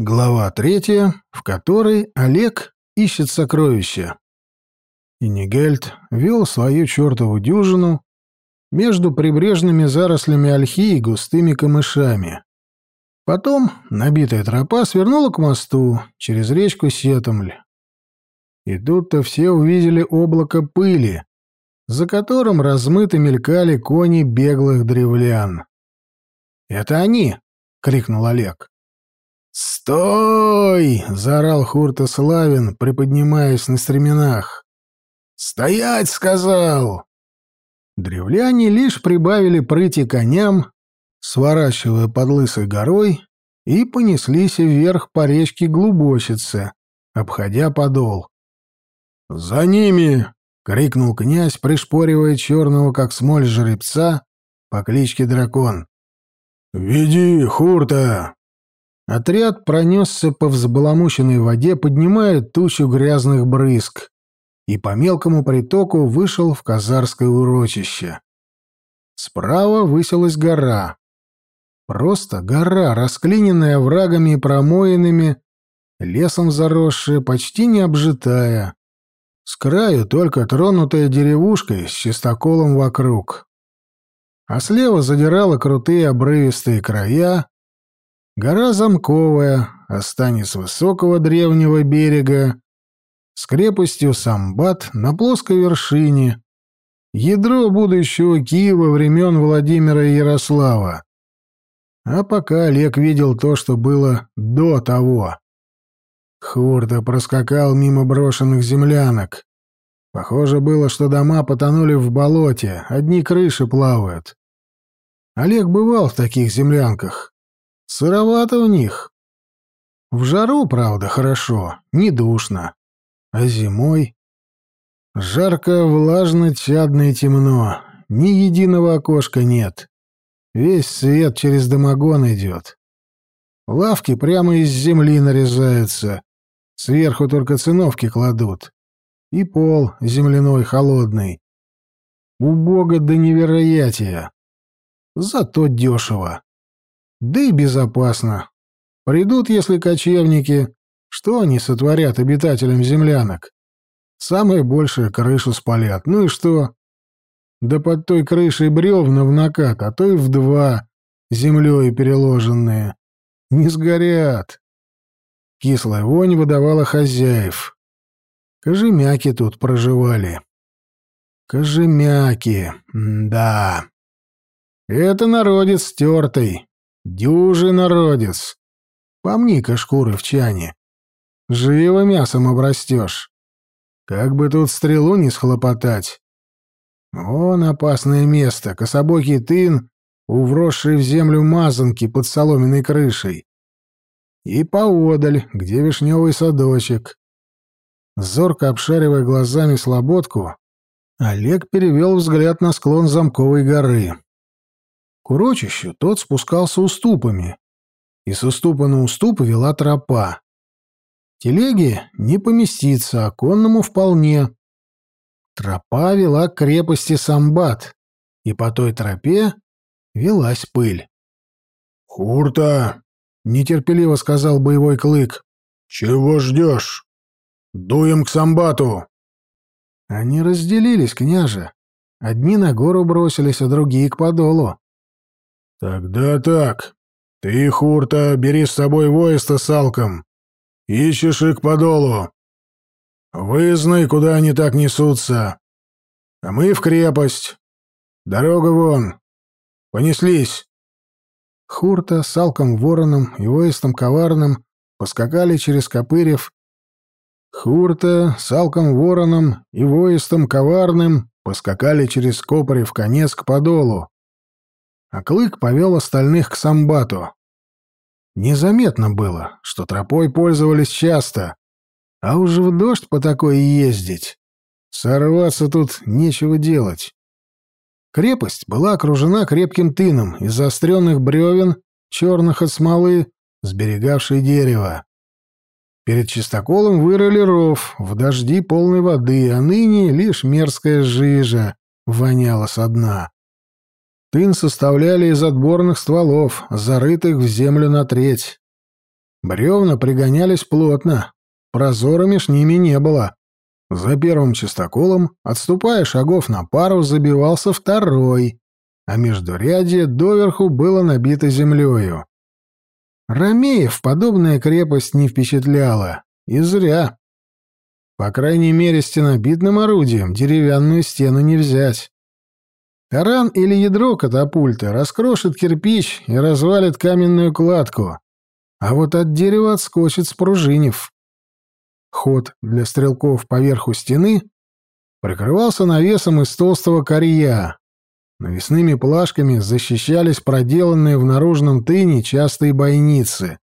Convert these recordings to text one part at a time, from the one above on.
Глава третья, в которой Олег ищет сокровища. И Нигельд вел свою чертову дюжину между прибрежными зарослями ольхи и густыми камышами. Потом набитая тропа свернула к мосту через речку Сетомль. И тут-то все увидели облако пыли, за которым размыто мелькали кони беглых древлян. «Это они!» — крикнул Олег. «Стой!» — заорал Хурта Славин, приподнимаясь на стременах. «Стоять!» — сказал. Древляне лишь прибавили прыти коням, сворачивая под лысой горой, и понеслись вверх по речке Глубочице, обходя подол. «За ними!» — крикнул князь, пришпоривая черного, как смоль жеребца, по кличке Дракон. «Веди, Хурта!» Отряд пронесся по взбаламученной воде, поднимая тучу грязных брызг, и по мелкому притоку вышел в казарское урочище. Справа высилась гора. Просто гора, расклиненная врагами и промоинами, лесом заросшая, почти не обжитая. С краю только тронутая деревушкой с чистоколом вокруг. А слева задирала крутые обрывистые края, Гора Замковая, останец высокого древнего берега, с крепостью Самбат на плоской вершине, ядро будущего Киева времен Владимира и Ярослава. А пока Олег видел то, что было до того. Хурта проскакал мимо брошенных землянок. Похоже было, что дома потонули в болоте, одни крыши плавают. Олег бывал в таких землянках. Сыровато в них. В жару, правда, хорошо, не душно. А зимой... Жарко, влажно, чадно и темно. Ни единого окошка нет. Весь свет через дымогон идет. Лавки прямо из земли нарезаются. Сверху только циновки кладут. И пол земляной холодный. Убого до невероятия. Зато дешево. Да и безопасно. Придут, если кочевники, что они сотворят обитателям землянок? Самое большее крышу спалят. Ну и что? Да под той крышей бревна в накат, а то и в два, землей переложенные. Не сгорят. Кислая вонь выдавала хозяев. Кожемяки тут проживали. Кожемяки, да. Это народец стертый. Дюжий народец. Помни-ка шкуры в чане. Живо мясом обрастешь. Как бы тут стрелу не схлопотать. Вон опасное место, кособокий тын, у вросшей в землю мазанки под соломенной крышей. И поодаль, где вишневый садочек. Зорко обшаривая глазами слободку, Олег перевел взгляд на склон замковой горы. К урочищу тот спускался уступами, и с уступа на уступ вела тропа. Телеги не поместится, а конному вполне. Тропа вела к крепости Самбат, и по той тропе велась пыль. «Хурта!» — нетерпеливо сказал боевой клык. «Чего ждешь? Дуем к Самбату!» Они разделились, княже. Одни на гору бросились, а другие к подолу. «Тогда так. Ты, Хурта, бери с собой воиста с Алком. Ищешь их по долу. Вызнай, куда они так несутся. А мы в крепость. Дорога вон. Понеслись». Хурта с Алком Вороном и воистом Коварным поскакали через Копырев. Хурта с Алком Вороном и воистом Коварным поскакали через Копырев конец к подолу а Клык повел остальных к Самбату. Незаметно было, что тропой пользовались часто, а уже в дождь по такой ездить. Сорваться тут нечего делать. Крепость была окружена крепким тыном из заостренных бревен, черных от смолы, сберегавшей дерево. Перед чистоколом вырыли ров, в дожди полной воды, а ныне лишь мерзкая жижа воняла со дна. Тын составляли из отборных стволов, зарытых в землю на треть. Бревна пригонялись плотно, прозора меж ними не было. За первым чистоколом, отступая шагов на пару, забивался второй, а междурядье доверху было набито землею. Ромеев подобная крепость не впечатляла, и зря. По крайней мере, стенобитным орудием деревянную стену не взять. Таран или ядро катапульты раскрошит кирпич и развалит каменную кладку, а вот от дерева отскочит спружинив. Ход для стрелков поверху стены прикрывался навесом из толстого корья. Навесными плашками защищались проделанные в наружном тыне частые бойницы,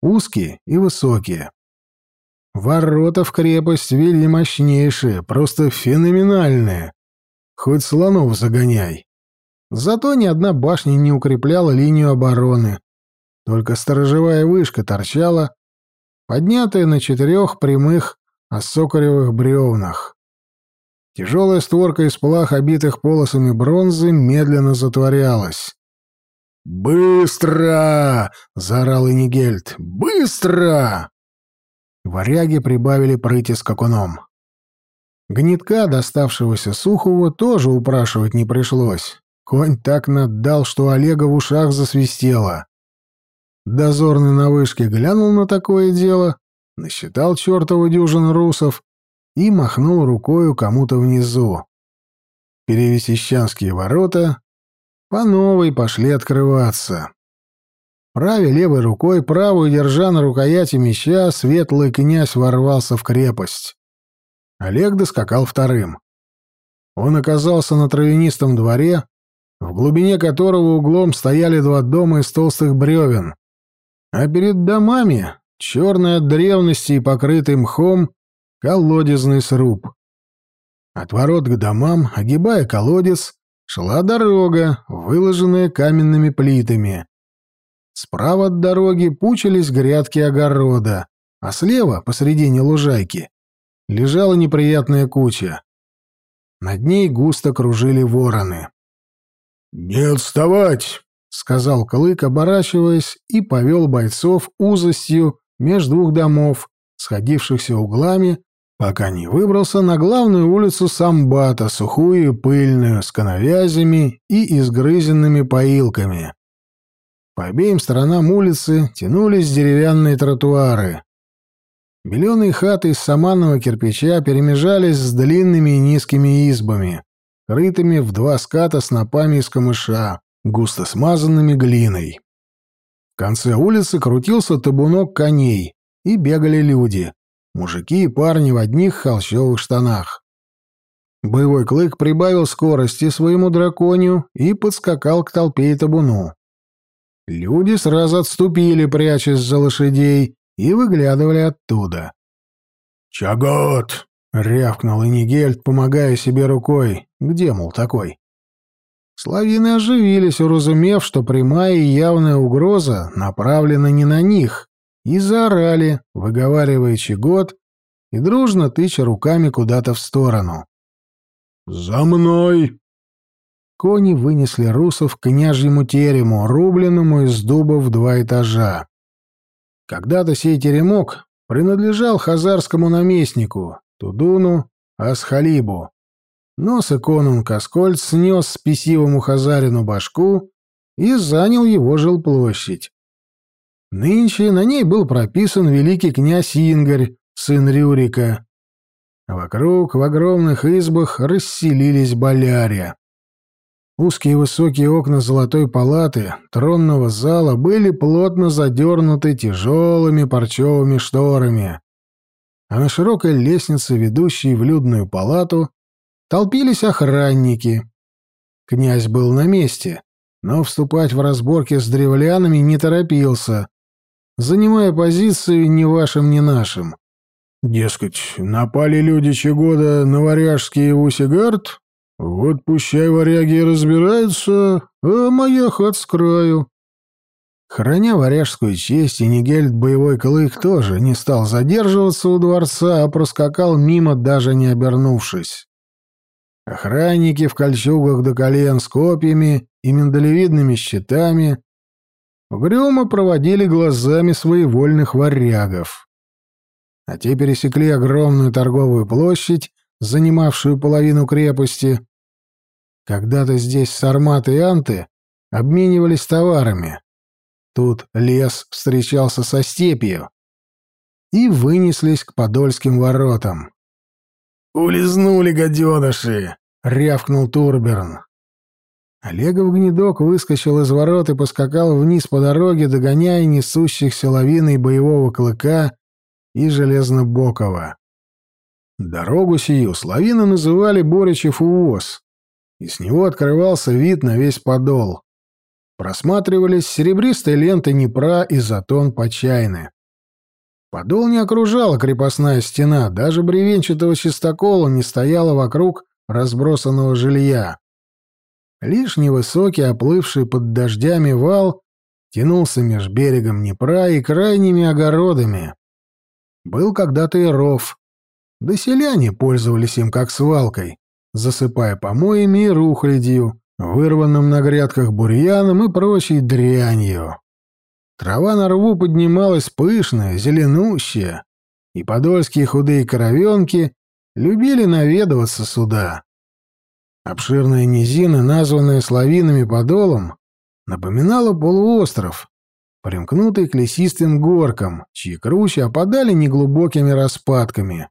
узкие и высокие. Ворота в крепость вели мощнейшие, просто феноменальные. Хоть слонов загоняй. Зато ни одна башня не укрепляла линию обороны. Только сторожевая вышка торчала, поднятая на четырех прямых осокоревых бревнах. Тяжелая створка из плах, обитых полосами бронзы, медленно затворялась. «Быстро!» — заорал Инигельд. «Быстро!» Варяги прибавили прыти с кокуном. Гнетка, доставшегося Сухову, тоже упрашивать не пришлось. Конь так наддал, что Олега в ушах засвистело. Дозорный на вышке глянул на такое дело, насчитал чертову дюжину русов и махнул рукою кому-то внизу. Перевесищанские ворота по новой пошли открываться. Правой левой рукой, правую держа на рукояти меча, светлый князь ворвался в крепость. Олег доскакал вторым. Он оказался на травянистом дворе, в глубине которого углом стояли два дома из толстых бревен, а перед домами, черный от древности и покрытый мхом, колодезный сруб. От ворот к домам, огибая колодец, шла дорога, выложенная каменными плитами. Справа от дороги пучились грядки огорода, а слева, посредине лужайки, лежала неприятная куча. Над ней густо кружили вороны. «Не отставать!» — сказал Клык, оборачиваясь, и повел бойцов узостью между двух домов, сходившихся углами, пока не выбрался на главную улицу Самбата, сухую и пыльную, с коновязями и изгрызенными поилками. По обеим сторонам улицы тянулись деревянные тротуары. Беленые хаты из саманного кирпича перемежались с длинными и низкими избами, крытыми в два ската снопами из камыша, густо смазанными глиной. В конце улицы крутился табунок коней, и бегали люди, мужики и парни в одних холщовых штанах. Боевой клык прибавил скорости своему драконию и подскакал к толпе и табуну. Люди сразу отступили, прячась за лошадей, и выглядывали оттуда. «Чагот!» — рявкнул Инигельд, помогая себе рукой. «Где, мол, такой?» Славины оживились, уразумев, что прямая и явная угроза направлена не на них, и заорали, выговаривая чегот и дружно тыча руками куда-то в сторону. «За мной!» Кони вынесли русов к княжьему терему, рубленному из дуба в два этажа. Когда-то сей теремок принадлежал хазарскому наместнику, Тудуну Асхалибу. Но Сыконун Каскольд снес спесивому хазарину башку и занял его жилплощадь. Нынче на ней был прописан великий князь Ингарь, сын Рюрика. Вокруг в огромных избах расселились болярия. Узкие высокие окна золотой палаты, тронного зала были плотно задернуты тяжелыми парчевыми шторами, а на широкой лестнице, ведущей в людную палату, толпились охранники. Князь был на месте, но вступать в разборки с древлянами не торопился, занимая позицию ни вашим, ни нашим. Дескать, напали люди Чегода на варяжский Усигард, вот пущай варяги и разбираются, а моя хат с краю. Храня варяжскую честь, и Нигельд Боевой Клык тоже не стал задерживаться у дворца, а проскакал мимо, даже не обернувшись. Охранники в кольчугах до колен с копьями и миндалевидными щитами угрюмо проводили глазами своевольных варягов. А те пересекли огромную торговую площадь, занимавшую половину крепости. Когда-то здесь сарматы и анты обменивались товарами. Тут лес встречался со степью. И вынеслись к подольским воротам. «Улизнули, гаденыши!» — рявкнул Турберн. Олегов гнедок выскочил из ворот и поскакал вниз по дороге, догоняя несущихся лавиной боевого клыка и железнобокова. Дорогу сию славины называли Боричев увоз, и с него открывался вид на весь подол. Просматривались серебристые ленты Днепра и затон Почайны. Подол не окружала крепостная стена, даже бревенчатого чистокола не стояла вокруг разбросанного жилья. Лишь невысокий, оплывший под дождями вал тянулся меж берегом Днепра и крайними огородами. Был когда-то и ров, да селяне пользовались им как свалкой, засыпая помоями и рухлядью, вырванным на грядках бурьяном и прочей дрянью. Трава на рву поднималась пышная, зеленущая, и подольские худые коровенки любили наведываться сюда. Обширная низина, названная славинами подолом, напоминала полуостров, примкнутый к лесистым горкам, чьи кручи опадали неглубокими распадками.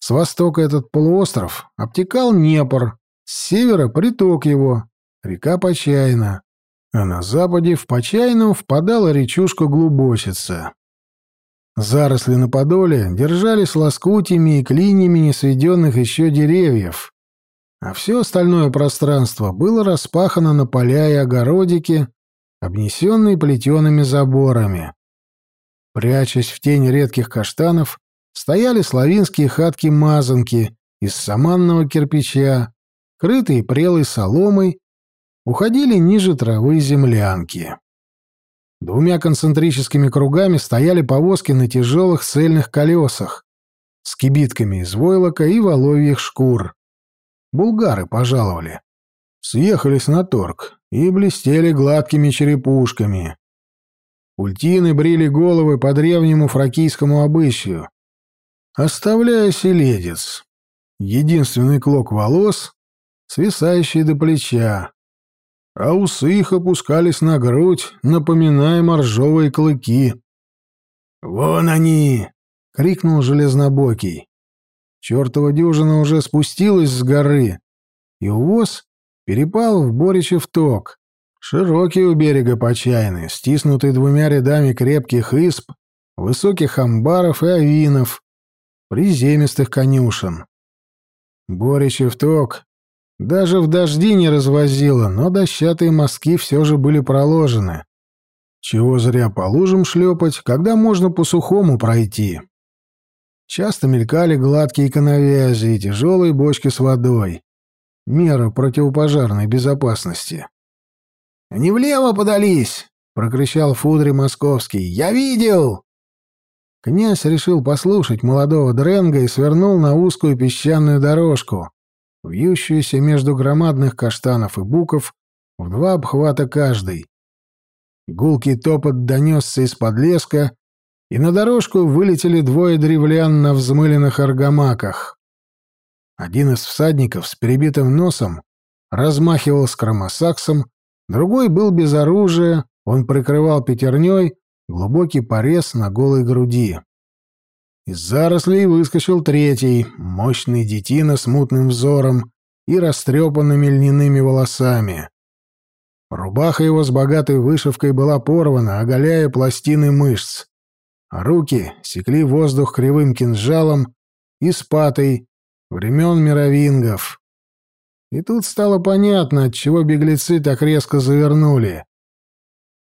С востока этот полуостров обтекал Днепр, с севера — приток его, река Почайна, а на западе в Почайну впадала речушка Глубочица. Заросли на Подоле держались лоскутями и клиньями несведенных еще деревьев, а все остальное пространство было распахано на поля и огородики, обнесенные плетеными заборами. Прячась в тень редких каштанов, стояли славинские хатки-мазанки из саманного кирпича, крытые прелой соломой, уходили ниже травы землянки. Двумя концентрическими кругами стояли повозки на тяжелых цельных колесах с кибитками из войлока и воловьих шкур. Булгары пожаловали. Съехались на торг и блестели гладкими черепушками. Ультины брили головы по древнему фракийскому обычаю, оставляя селедец. Единственный клок волос, свисающий до плеча, а усы их опускались на грудь, напоминая моржовые клыки. «Вон они!» — крикнул Железнобокий. Чертова дюжина уже спустилась с горы, и увоз перепал в Боричев ток, широкий у берега почайный, стиснутый двумя рядами крепких исп, высоких амбаров и авинов, приземистых конюшен. Боричев ток даже в дожди не развозило, но дощатые мостки все же были проложены. Чего зря по лужам шлепать, когда можно по сухому пройти. Часто мелькали гладкие коновязи и тяжелые бочки с водой. Мера противопожарной безопасности. «Не влево подались!» — прокричал Фудри Московский. «Я видел!» Князь решил послушать молодого Дренга и свернул на узкую песчаную дорожку, вьющуюся между громадных каштанов и буков в два обхвата каждый. Гулкий топот донесся из-под леска, и на дорожку вылетели двое древлян на взмыленных аргамаках. Один из всадников с перебитым носом размахивал скромосаксом, другой был без оружия, он прикрывал пятерней глубокий порез на голой груди. Из зарослей выскочил третий, мощный детина с мутным взором и растрепанными льняными волосами. Рубаха его с богатой вышивкой была порвана, оголяя пластины мышц руки секли воздух кривым кинжалом и спатой времен мировингов. И тут стало понятно, отчего беглецы так резко завернули.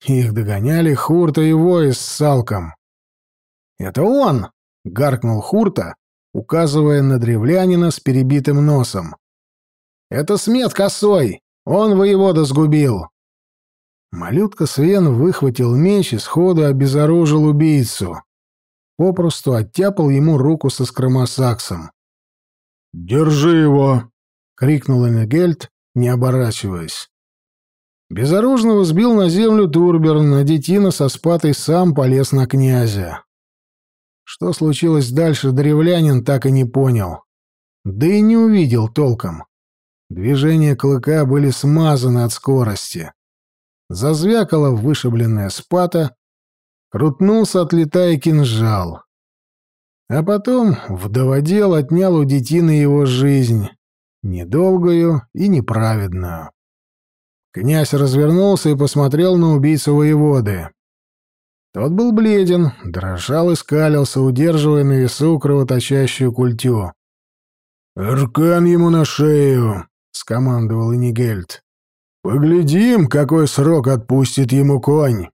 Их догоняли Хурта и Воис с Салком. «Это он!» — гаркнул Хурта, указывая на древлянина с перебитым носом. «Это смет косой! Он воевода сгубил!» Малютка Свен выхватил меч и сходу обезоружил убийцу. Попросту оттяпал ему руку со скромосаксом. «Держи его!» — крикнул Энегельд, не оборачиваясь. Безоружного сбил на землю Турберн, а детина со спатой сам полез на князя. Что случилось дальше, древлянин так и не понял. Да и не увидел толком. Движения клыка были смазаны от скорости. Зазвякала вышибленная спата, крутнулся, отлетая кинжал. А потом вдоводел отнял у детины его жизнь, недолгую и неправедную. Князь развернулся и посмотрел на убийцу воеводы. Тот был бледен, дрожал и скалился, удерживая на весу кровоточащую культю. «Аркан ему на шею!» — скомандовал Инигельд. «Поглядим, какой срок отпустит ему конь!»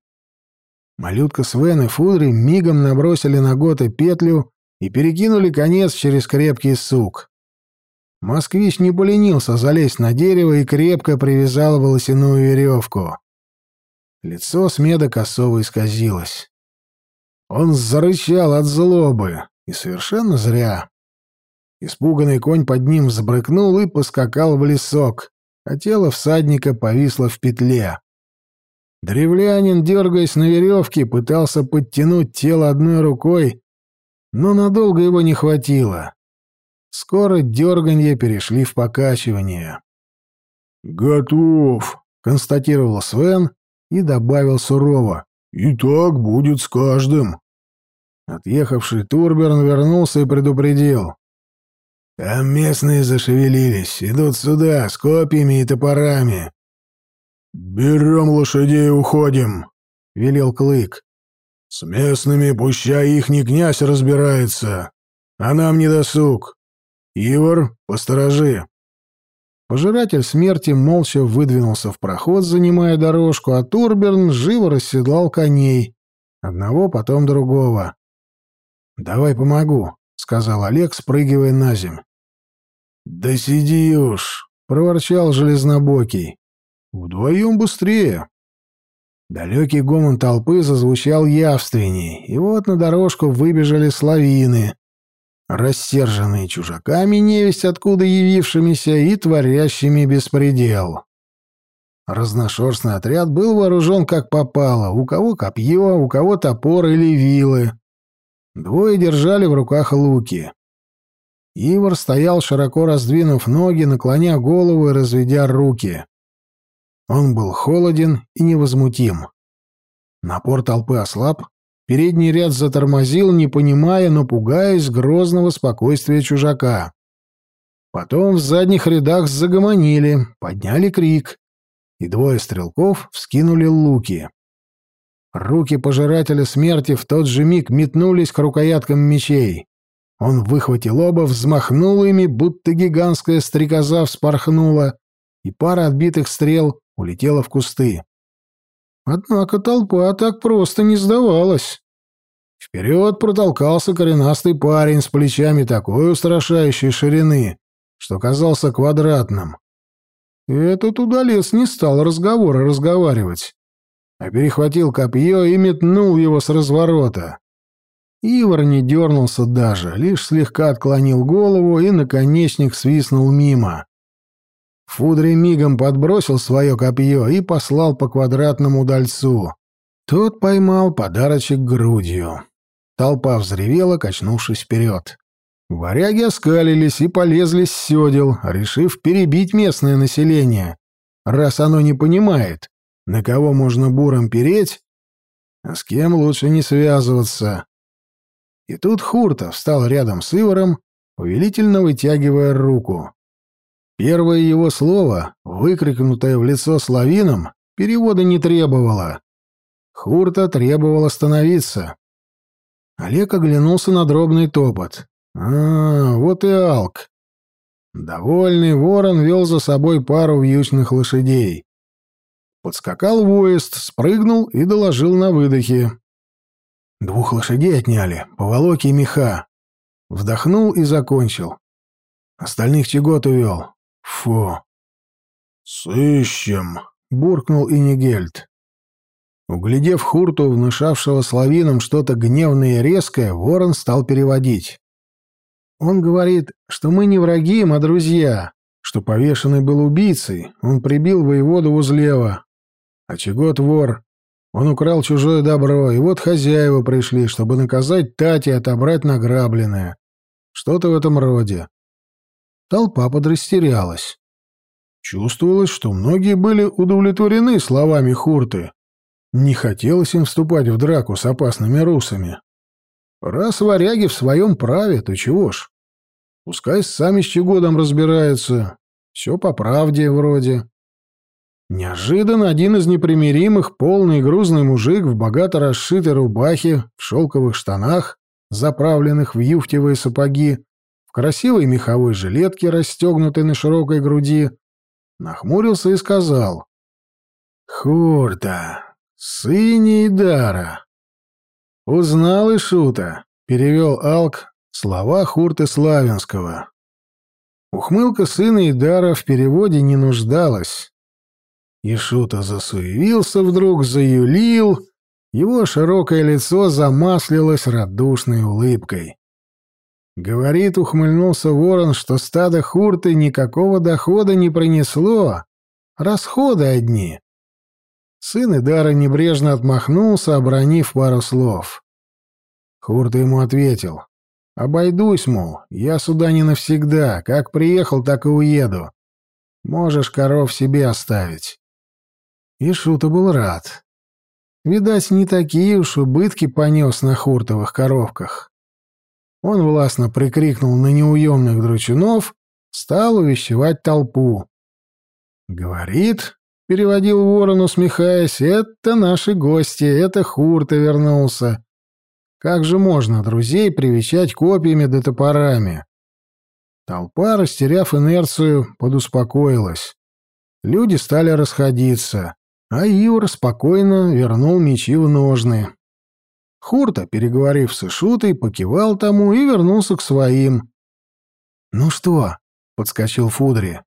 Малютка Свен и Фудри мигом набросили на Гота петлю и перекинули конец через крепкий сук. Москвич не поленился залезть на дерево и крепко привязал волосяную веревку. Лицо Смеда Косова исказилось. Он зарычал от злобы, и совершенно зря. Испуганный конь под ним взбрыкнул и поскакал в лесок, а тело всадника повисло в петле. Древлянин, дергаясь на веревке, пытался подтянуть тело одной рукой, но надолго его не хватило. Скоро дерганье перешли в покачивание. «Готов», — констатировал Свен и добавил сурово. «И так будет с каждым». Отъехавший Турберн вернулся и предупредил. «Там местные зашевелились, идут сюда с копьями и топорами». «Берем лошадей и уходим», — велел Клык. «С местными пущай ихний князь разбирается, а нам не досуг. «Ивар, посторожи!» Пожиратель смерти молча выдвинулся в проход, занимая дорожку, а Турберн живо расседлал коней. Одного, потом другого. «Давай помогу», — сказал Олег, спрыгивая на земь. «Да сиди уж», — проворчал Железнобокий. «Вдвоем быстрее». Далекий гомон толпы зазвучал явственней, и вот на дорожку выбежали славины, рассерженные чужаками, невесть откуда явившимися и творящими беспредел. Разношерстный отряд был вооружен как попало, у кого копье, у кого топор или вилы. Двое держали в руках луки. Ивар стоял, широко раздвинув ноги, наклоня голову и разведя руки. Он был холоден и невозмутим. Напор толпы ослаб, Передний ряд затормозил, не понимая, но пугаясь грозного спокойствия чужака. Потом в задних рядах загомонили, подняли крик, и двое стрелков вскинули луки. Руки пожирателя смерти в тот же миг метнулись к рукояткам мечей. Он выхватил оба, взмахнул ими, будто гигантская стрекоза вспорхнула, и пара отбитых стрел улетела в кусты. Однако толпа так просто не сдавалась. Вперед протолкался коренастый парень с плечами такой устрашающей ширины, что казался квадратным. Этот удалец не стал разговора разговаривать, а перехватил копье и метнул его с разворота. Ивар не дернулся даже, лишь слегка отклонил голову, и наконечник свистнул мимо. Фудри мигом подбросил свое копье и послал по квадратному удальцу. Тот поймал подарочек грудью. Толпа взревела, качнувшись вперед. Варяги оскалились и полезли с седел, решив перебить местное население, раз оно не понимает, на кого можно буром переть, а с кем лучше не связываться. И тут Хурта встал рядом с Иваром, повелительно вытягивая руку. Первое его слово, выкрикнутое в лицо славином, перевода не требовало. Хурта требовал остановиться. Олег оглянулся на дробный топот. «А, вот и Алк». Довольный ворон вел за собой пару вьючных лошадей. Подскакал воезд, спрыгнул и доложил на выдохе. Двух лошадей отняли, поволоки и меха. Вдохнул и закончил. Остальных Чегот увел. Фу. «Сыщем», — буркнул Инигельд. Углядев Хурту, внушавшего славинам что-то гневное и резкое, ворон стал переводить. Он говорит, что мы не враги им, а друзья, что повешенный был убийцей, он прибил воеводу Узлева, А Чегот вор. Он украл чужое добро, и вот хозяева пришли, чтобы наказать Тати и отобрать награбленное. Что-то в этом роде. Толпа подрастерялась. Чувствовалось, что многие были удовлетворены словами Хурты. Не хотелось им вступать в драку с опасными русами. Раз варяги в своем праве, то чего ж? Пускай сами с Чегодом разбираются. Все по правде вроде. Неожиданно один из непримиримых, полный грузный мужик в богато расшитой рубахе, в шелковых штанах, заправленных в юфтевые сапоги, в красивой меховой жилетке, расстегнутой на широкой груди, нахмурился и сказал «Хурта, сыне Идара». «Узнал и шута», — перевел Алк слова Хурты Славянского. Ухмылка сына Идара в переводе не нуждалась. Ишута засуевился вдруг, заюлил, его широкое лицо замаслилось радушной улыбкой. Говорит, ухмыльнулся ворон, что стадо хурты никакого дохода не принесло, расходы одни. Сын Идара небрежно отмахнулся, обронив пару слов. Хурта ему ответил. «Обойдусь, мол, я сюда не навсегда, как приехал, так и уеду. Можешь коров себе оставить». И Шута был рад. Видать, не такие уж убытки понес на хуртовых коровках. Он властно прикрикнул на неуемных дручунов, стал увещевать толпу. «Говорит», — переводил ворон, усмехаясь, — «это наши гости, это хурта вернулся. Как же можно друзей привечать копьями да топорами?» Толпа, растеряв инерцию, подуспокоилась. Люди стали расходиться а Ивр спокойно вернул мечи в ножны. Хурта, переговорив с Ишутой, покивал тому и вернулся к своим. «Ну что?» — подскочил Фудри.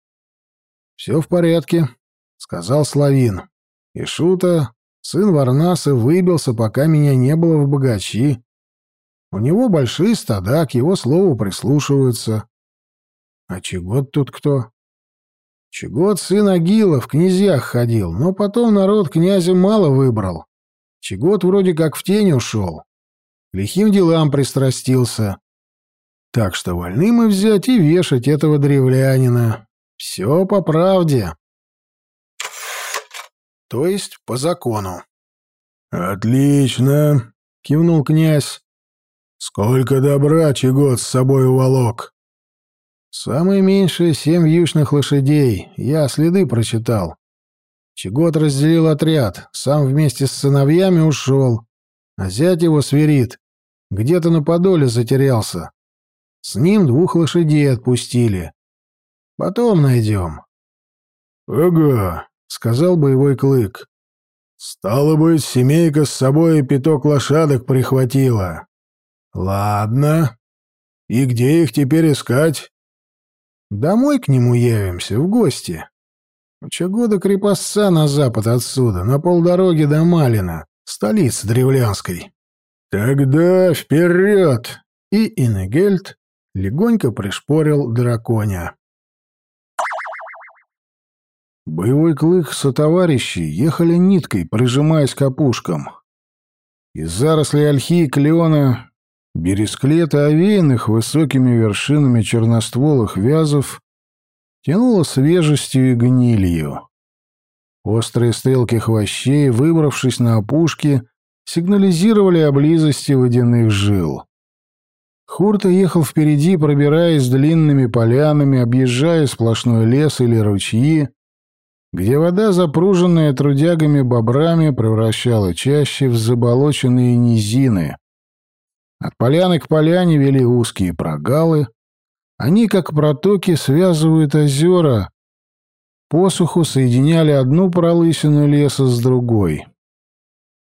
«Все в порядке», — сказал Славин. Ишута, сын Варнаса, выбился, пока меня не было в богачи. У него большие стада, к его слову прислушиваются. А Чегот тут кто? Чегот сын Агила в князьях ходил, но потом народ князя мало выбрал. Чегот вроде как в тень ушел. Лихим делам пристрастился. Так что вольны мы взять и вешать этого древлянина. Все по правде. То есть по закону. «Отлично!» — кивнул князь. «Сколько добра Чегот с собой уволок!» Самое меньшее — семь вьючных лошадей. Я следы прочитал. Чегот разделил отряд, сам вместе с сыновьями ушел. А зять его свирит. Где-то на Подоле затерялся. С ним двух лошадей отпустили. Потом найдем. — Ага, — сказал боевой клык. — Стало быть, семейка с собой пяток лошадок прихватила. — Ладно. И где их теперь искать? Домой к нему явимся, в гости. Чего крепостца на запад отсюда, на полдороги до Малина, столицы древлянской. Тогда вперед! И Инегельд легонько пришпорил драконя. Боевой клык сотоварищи ехали ниткой, прижимаясь к опушкам. Из зарослей ольхи и клена Бересклеты, овеянных высокими вершинами черностволых вязов, тянуло свежестью и гнилью. Острые стрелки хвощей, выбравшись на опушки, сигнализировали о близости водяных жил. Хурта ехал впереди, пробираясь длинными полянами, объезжая сплошной лес или ручьи, где вода, запруженная трудягами-бобрами, превращала чаще в заболоченные низины. От поляны к поляне вели узкие прогалы. Они, как протоки, связывают озера. Посуху соединяли одну пролысину леса с другой.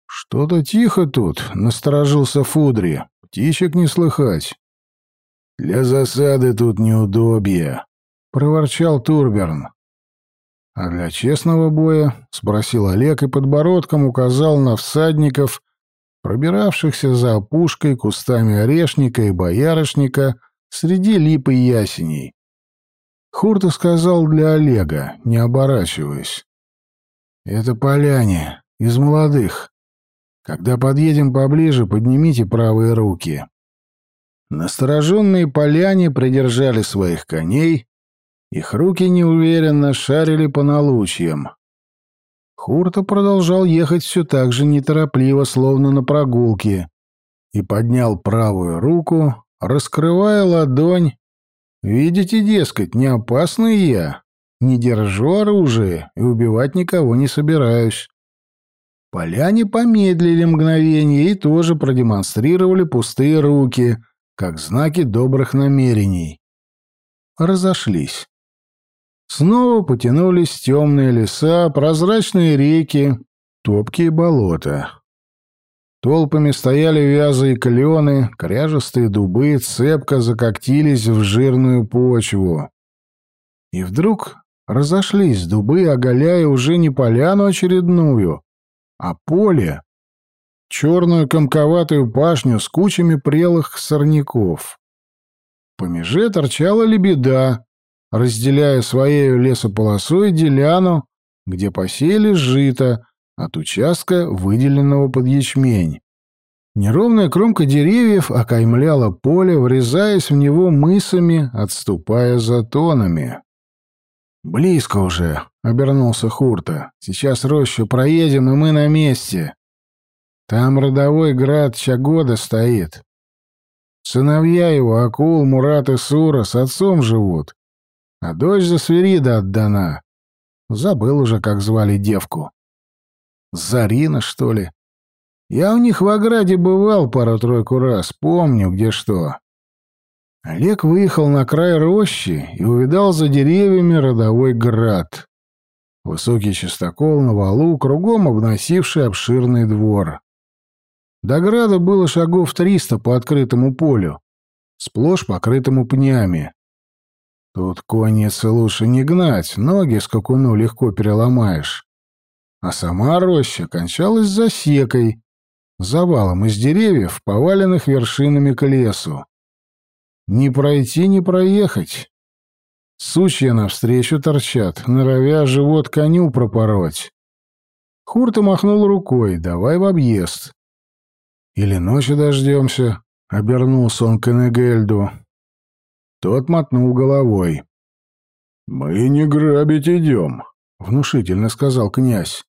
«Что-то тихо тут», — насторожился Фудри. «Птичек не слыхать». «Для засады тут неудобья», — проворчал Турберн. «А для честного боя?» — спросил Олег и подбородком указал на всадников, пробиравшихся за опушкой кустами орешника и боярышника среди лип и ясеней. Хурта сказал для Олега, не оборачиваясь. Это поляне, из молодых. Когда подъедем поближе, поднимите правые руки». Настороженные поляне придержали своих коней, их руки неуверенно шарили по налучьям. Хурта продолжал ехать все так же неторопливо, словно на прогулке, и поднял правую руку, раскрывая ладонь. «Видите, дескать, не опасный я, не держу оружие и убивать никого не собираюсь». Поляне помедлили мгновение и тоже продемонстрировали пустые руки, как знаки добрых намерений. Разошлись. Снова потянулись темные леса, прозрачные реки, топкие болота. Толпами стояли вязы и клены, кряжестые дубы цепко закоктились в жирную почву. И вдруг разошлись дубы, оголяя уже не поляну очередную, а поле, черную комковатую пашню с кучами прелых сорняков. По меже торчала лебеда, разделяя своей лесополосой деляну, где посеяли жито от участка, выделенного под ячмень. Неровная кромка деревьев окаймляла поле, врезаясь в него мысами, отступая за тонами. «Близко уже», — обернулся Хурта. «Сейчас рощу проедем, и мы на месте. Там родовой град Чагода стоит. Сыновья его, Акул, Мурат и Сура, с отцом живут. А дочь за Свирида отдана. Забыл уже, как звали девку. Зарина, что ли? Я у них в ограде бывал пару-тройку раз, помню, где что. Олег выехал на край рощи и увидал за деревьями родовой град. Высокий частокол на валу, кругом обносивший обширный двор. До града было шагов триста по открытому полю, сплошь покрытому пнями. Тут конницы лучше не гнать, ноги скакуну легко переломаешь. А сама роща кончалась засекой, завалом из деревьев, поваленных вершинами к лесу. Не пройти, не проехать. Сучья навстречу торчат, норовя живот коню пропороть. Хурта махнул рукой, давай в объезд. Или ночью дождемся, — обернулся он к Энегельду. Тот мотнул головой. «Мы не грабить идем», — внушительно сказал князь.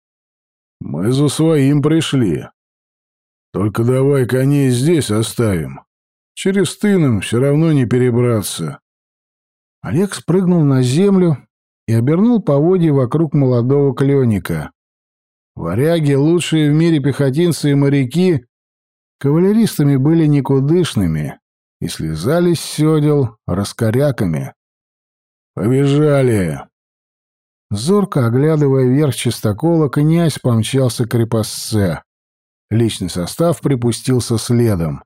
«Мы за своим пришли. Только давай коней здесь оставим. Через тыном все равно не перебраться». Олег спрыгнул на землю и обернул поводья вокруг молодого кленика. Варяги, лучшие в мире пехотинцы и моряки, кавалеристами были никудышными, и слезали с седел раскоряками. «Побежали!» Зорко оглядывая верх чистокола, князь помчался к крепостце. Личный состав припустился следом.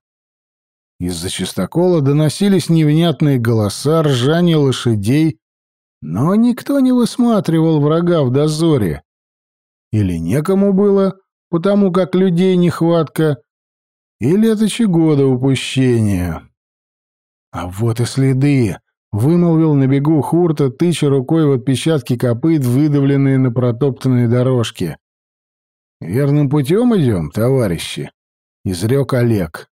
Из-за чистокола доносились невнятные голоса, ржание лошадей, но никто не высматривал врага в дозоре. Или некому было, потому как людей нехватка, или это чего упущения. «А вот и следы!» — вымолвил на бегу Хурта, тыча рукой в отпечатки копыт, выдавленные на протоптанной дорожке. «Верным путем идем, товарищи?» — изрек Олег.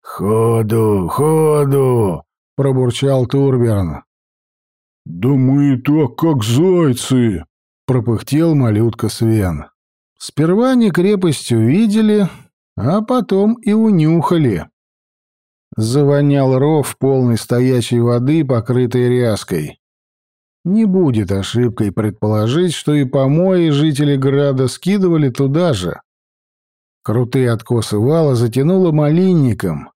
«Ходу, ходу!» — пробурчал Турберн. «Да мы и так, как зайцы!» — пропыхтел малютка Свен. Сперва не крепость увидели, а потом и унюхали. Завонял ров полной стоячей воды, покрытой ряской. Не будет ошибкой предположить, что и помои жители града скидывали туда же. Крутые откосы вала затянуло малинником.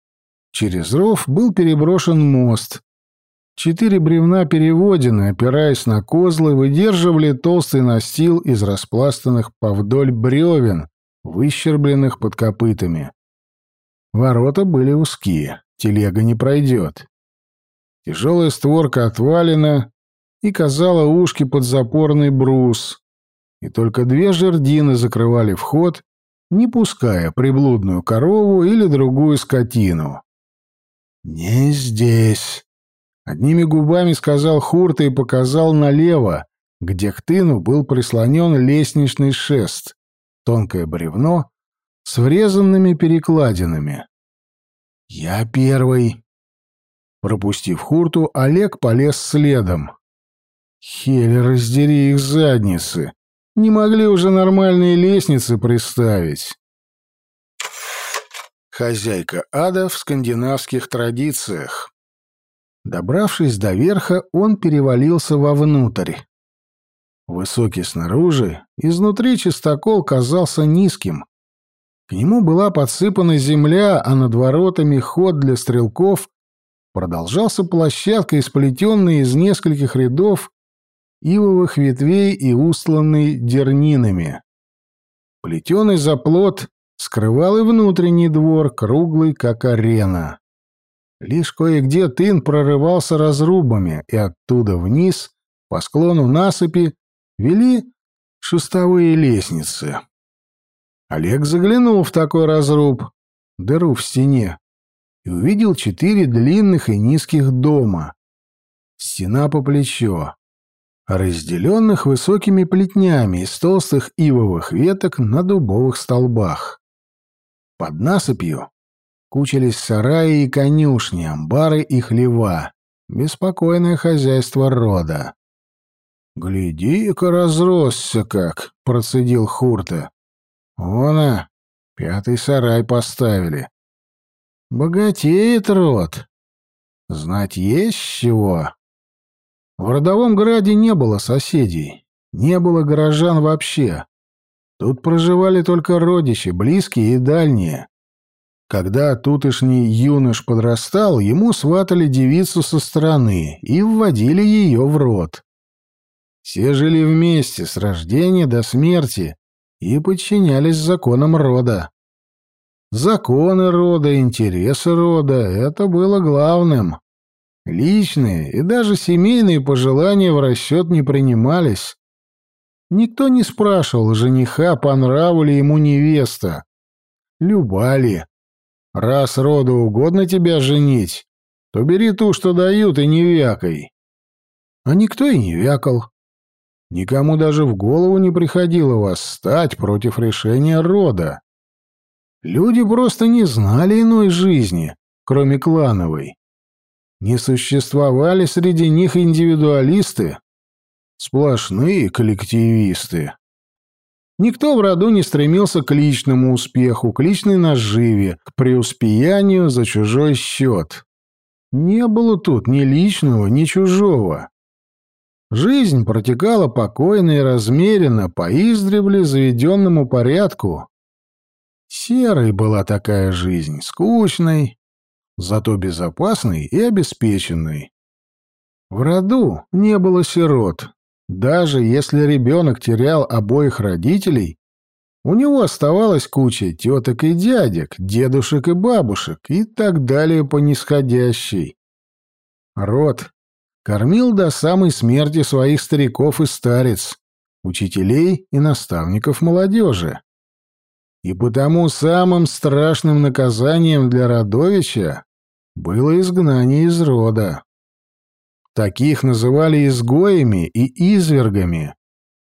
Через ров был переброшен мост. Четыре бревна переводины, опираясь на козлы, выдерживали толстый настил из распластанных повдоль бревен, выщербленных под копытами. Ворота были узкие телега не пройдет. Тяжелая створка отвалена и казала ушки под запорный брус, и только две жердины закрывали вход, не пуская приблудную корову или другую скотину. «Не здесь», — одними губами сказал Хурта и показал налево, где к тыну был прислонен лестничный шест, тонкое бревно с врезанными перекладинами. «Я первый». Пропустив хурту, Олег полез следом. Хель, раздери их задницы. Не могли уже нормальные лестницы приставить. Хозяйка ада в скандинавских традициях. Добравшись до верха, он перевалился вовнутрь. Высокий снаружи, изнутри чистокол казался низким. К нему была подсыпана земля, а над воротами ход для стрелков продолжался площадкой, сплетенной из нескольких рядов ивовых ветвей и устланный дернинами. Плетеный заплот скрывал и внутренний двор, круглый, как арена. Лишь кое-где тын прорывался разрубами, и оттуда вниз, по склону насыпи, вели шестовые лестницы. Олег заглянул в такой разруб, дыру в стене, и увидел четыре длинных и низких дома. Стена по плечо разделенных высокими плетнями из толстых ивовых веток на дубовых столбах. Под насыпью кучились сараи и конюшни, амбары и хлева, беспокойное хозяйство рода. «Гляди-ка, разросся как!» — процедил Хурта. «Вон, а, пятый сарай поставили. Богатеет род. Знать есть чего?» В родовом граде не было соседей, не было горожан вообще. Тут проживали только родичи, близкие и дальние. Когда тутошний юнош подрастал, ему сватали девицу со стороны и вводили ее в род. Все жили вместе с рождения до смерти и подчинялись законам рода. Законы рода, интересы рода — это было главным. Личные и даже семейные пожелания в расчет не принимались. Никто не спрашивал жениха, по ли ему невеста. Любали. Раз роду угодно тебя женить, то бери ту, что дают, и не вякай. А никто и не вякал. Никому даже в голову не приходило восстать против решения рода. Люди просто не знали иной жизни, кроме клановой. Не существовали среди них индивидуалисты, сплошные коллективисты. Никто в роду не стремился к личному успеху, к личной наживе, к преуспеянию за чужой счет. Не было тут ни личного, ни чужого. Жизнь протекала покойно и размеренно, по издревле заведенному порядку. Серой была такая жизнь, скучной, зато безопасный и обеспеченный. В роду не было сирот. Даже если ребенок терял обоих родителей, у него оставалась куча теток и дядек, дедушек и бабушек и так далее по нисходящей. Род кормил до самой смерти своих стариков и старец, учителей и наставников молодежи. И потому самым страшным наказанием для Радовича было изгнание из рода. Таких называли изгоями и извергами.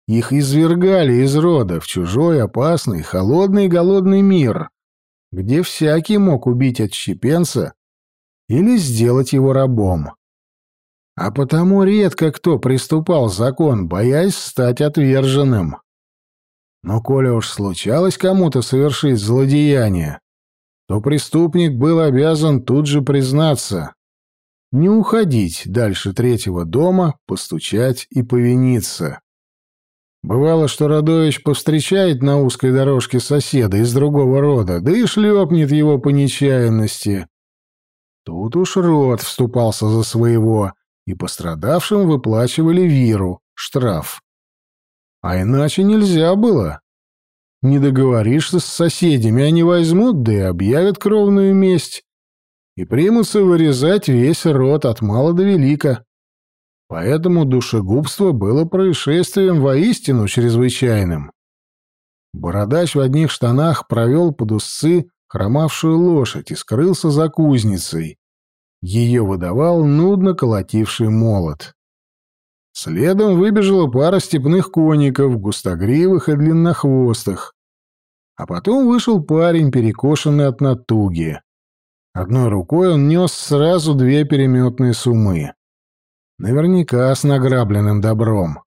Их извергали из рода в чужой, опасный, холодный и голодный мир, где всякий мог убить отщепенца или сделать его рабом. А потому редко кто приступал закон, боясь стать отверженным. Но коли уж случалось кому-то совершить злодеяние, то преступник был обязан тут же признаться, не уходить дальше третьего дома, постучать и повиниться. Бывало, что Радович повстречает на узкой дорожке соседа из другого рода, да и шлепнет его по нечаянности. Тут уж род вступался за своего, и пострадавшим выплачивали виру, штраф. А иначе нельзя было. Не договоришься с соседями, они возьмут, да и объявят кровную месть. И примутся вырезать весь род от мала до велика. Поэтому душегубство было происшествием воистину чрезвычайным. Бородач в одних штанах провел под узцы хромавшую лошадь и скрылся за кузницей. Ее выдавал нудно колотивший молот. Следом выбежала пара степных коников, густогривых и длиннохвостых. А потом вышел парень, перекошенный от натуги. Одной рукой он нес сразу две переметные сумы. Наверняка с награбленным добром.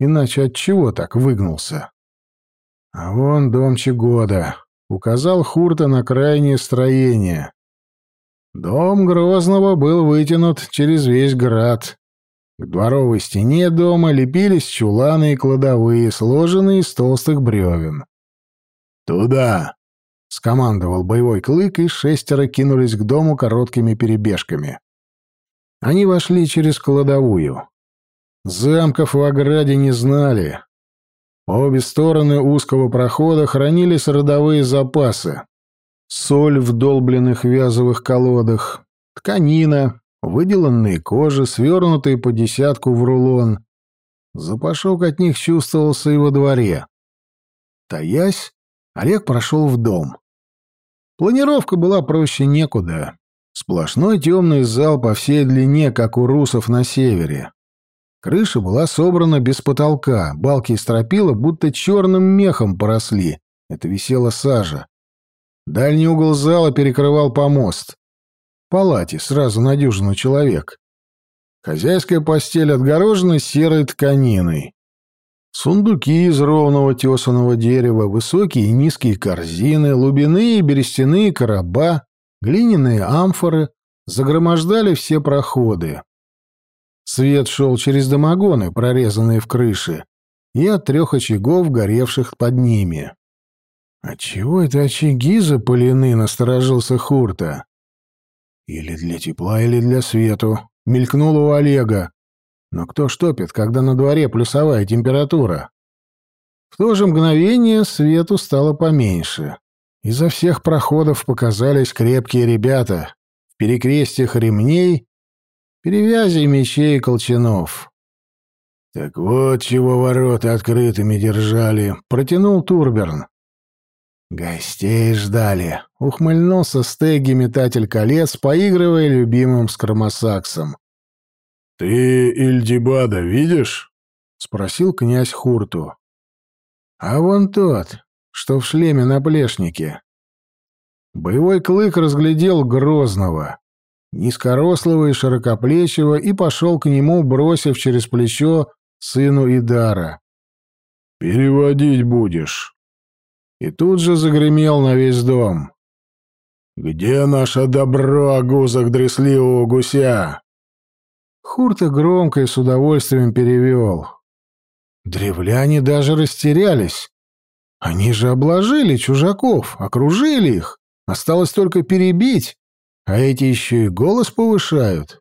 Иначе от чего так выгнулся? А вон дом Чегода. Указал Хурта на крайнее строение. Дом Грозного был вытянут через весь град. К дворовой стене дома лепились чуланы и кладовые, сложенные из толстых бревен. «Туда!» — скомандовал боевой клык, и шестеро кинулись к дому короткими перебежками. Они вошли через кладовую. Замков в ограде не знали. По обе стороны узкого прохода хранились родовые запасы. Соль в долбленных вязовых колодах, тканина, выделанные кожи, свернутые по десятку в рулон. Запашок от них чувствовался и во дворе. Таясь, Олег прошел в дом. Планировка была проще некуда. Сплошной темный зал по всей длине, как у русов на севере. Крыша была собрана без потолка, балки и стропила будто черным мехом поросли. Это висела сажа. Дальний угол зала перекрывал помост палате сразу на дюжину человек. Хозяйская постель отгорожена серой тканиной. Сундуки из ровного тесаного дерева, высокие и низкие корзины, лубяные и берестяные короба, глиняные амфоры загромождали все проходы. Свет шел через домогоны, прорезанные в крыше, и от трех очагов, горевших под ними. «Отчего это очаги запылены?» — насторожился Хурта. Или для тепла, или для свету. Мелькнуло у Олега. Но кто ж топит, когда на дворе плюсовая температура? В то же мгновение свету стало поменьше. Изо всех проходов показались крепкие ребята в перекрестиях ремней, перевязей мечей и колчанов. «Так вот чего ворота открытыми держали», — протянул Турберн. «Гостей ждали», — ухмыльнулся Стегги метатель колец, поигрывая любимым скромосаксом. «Ты Ильдибада видишь?» — спросил князь Хурту. «А вон тот, что в шлеме на плешнике». Боевой клык разглядел Грозного, низкорослого и широкоплечего, и пошел к нему, бросив через плечо сыну Идара. «Переводить будешь» и тут же загремел на весь дом. «Где наше добро о гузах дресливого гуся?» Хурта громко и с удовольствием перевел. Древляне даже растерялись. Они же обложили чужаков, окружили их. Осталось только перебить, а эти еще и голос повышают.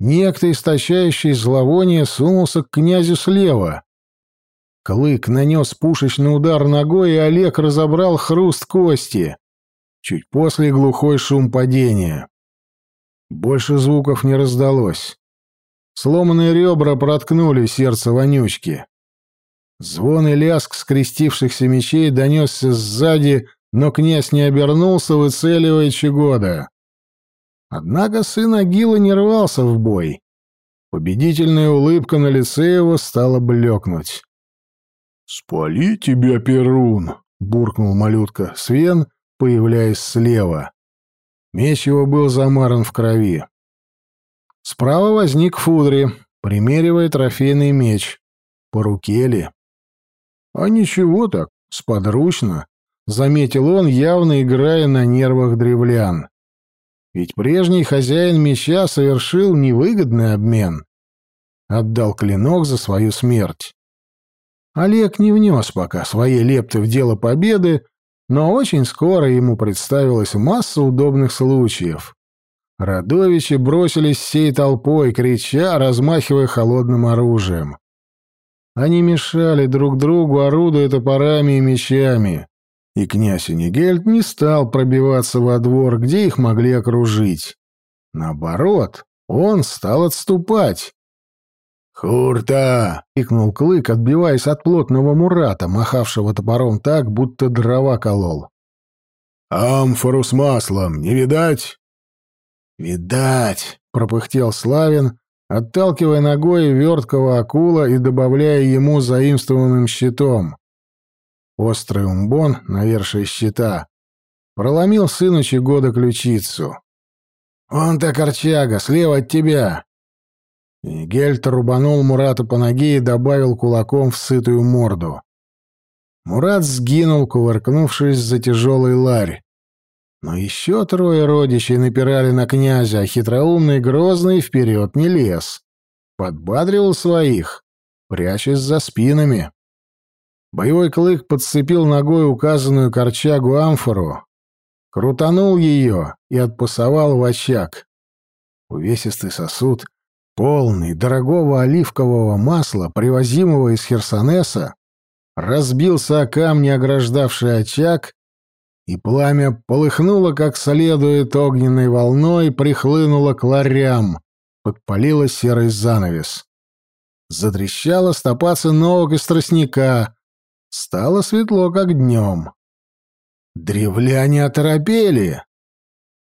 Некто, источающий зловоние, сунулся к князю слева. Клык нанес пушечный удар ногой, и Олег разобрал хруст кости. Чуть после глухой шум падения. Больше звуков не раздалось. Сломанные ребра проткнули сердце вонючки. Звон и лязг скрестившихся мечей донесся сзади, но князь не обернулся, выцеливая Чегода. Однако сын Агила не рвался в бой. Победительная улыбка на лице его стала блекнуть. «Спали тебя, Перун!» — буркнул малютка Свен, появляясь слева. Меч его был замаран в крови. Справа возник Фудри, примеривая трофейный меч. По руке ли? А ничего так, сподручно, заметил он, явно играя на нервах древлян. Ведь прежний хозяин меча совершил невыгодный обмен. Отдал клинок за свою смерть. Олег не внес пока своей лепты в дело победы, но очень скоро ему представилась масса удобных случаев. Радовичи бросились всей толпой, крича, размахивая холодным оружием. Они мешали друг другу, орудуя топорами и мечами, и князь Унигельд не стал пробиваться во двор, где их могли окружить. Наоборот, он стал отступать, «Хурта!» — крикнул Клык, отбиваясь от плотного Мурата, махавшего топором так, будто дрова колол. «Амфору с маслом не видать?» «Видать!» — пропыхтел Славин, отталкивая ногой верткого акула и добавляя ему заимствованным щитом. Острый умбон, навершие щита, проломил сыну Чегода ключицу. «Он так, Арчага, слева от тебя!» И Гельт рубанул Мурата по ноге и добавил кулаком в сытую морду. Мурат сгинул, кувыркнувшись за тяжелый ларь. Но еще трое родичей напирали на князя, а хитроумный Грозный вперед не лез. Подбадривал своих, прячась за спинами. Боевой клык подцепил ногой указанную корчагу амфору, крутанул ее и отпасовал в очаг. Увесистый сосуд, полный дорогого оливкового масла, привозимого из Херсонеса, разбился о камни, ограждавший очаг, и пламя полыхнуло как следует огненной волной, прихлынуло к ларям, подпалило серый занавес. Затрещала стопа циновок из тростника, стало светло, как днем. Древляне оторопели.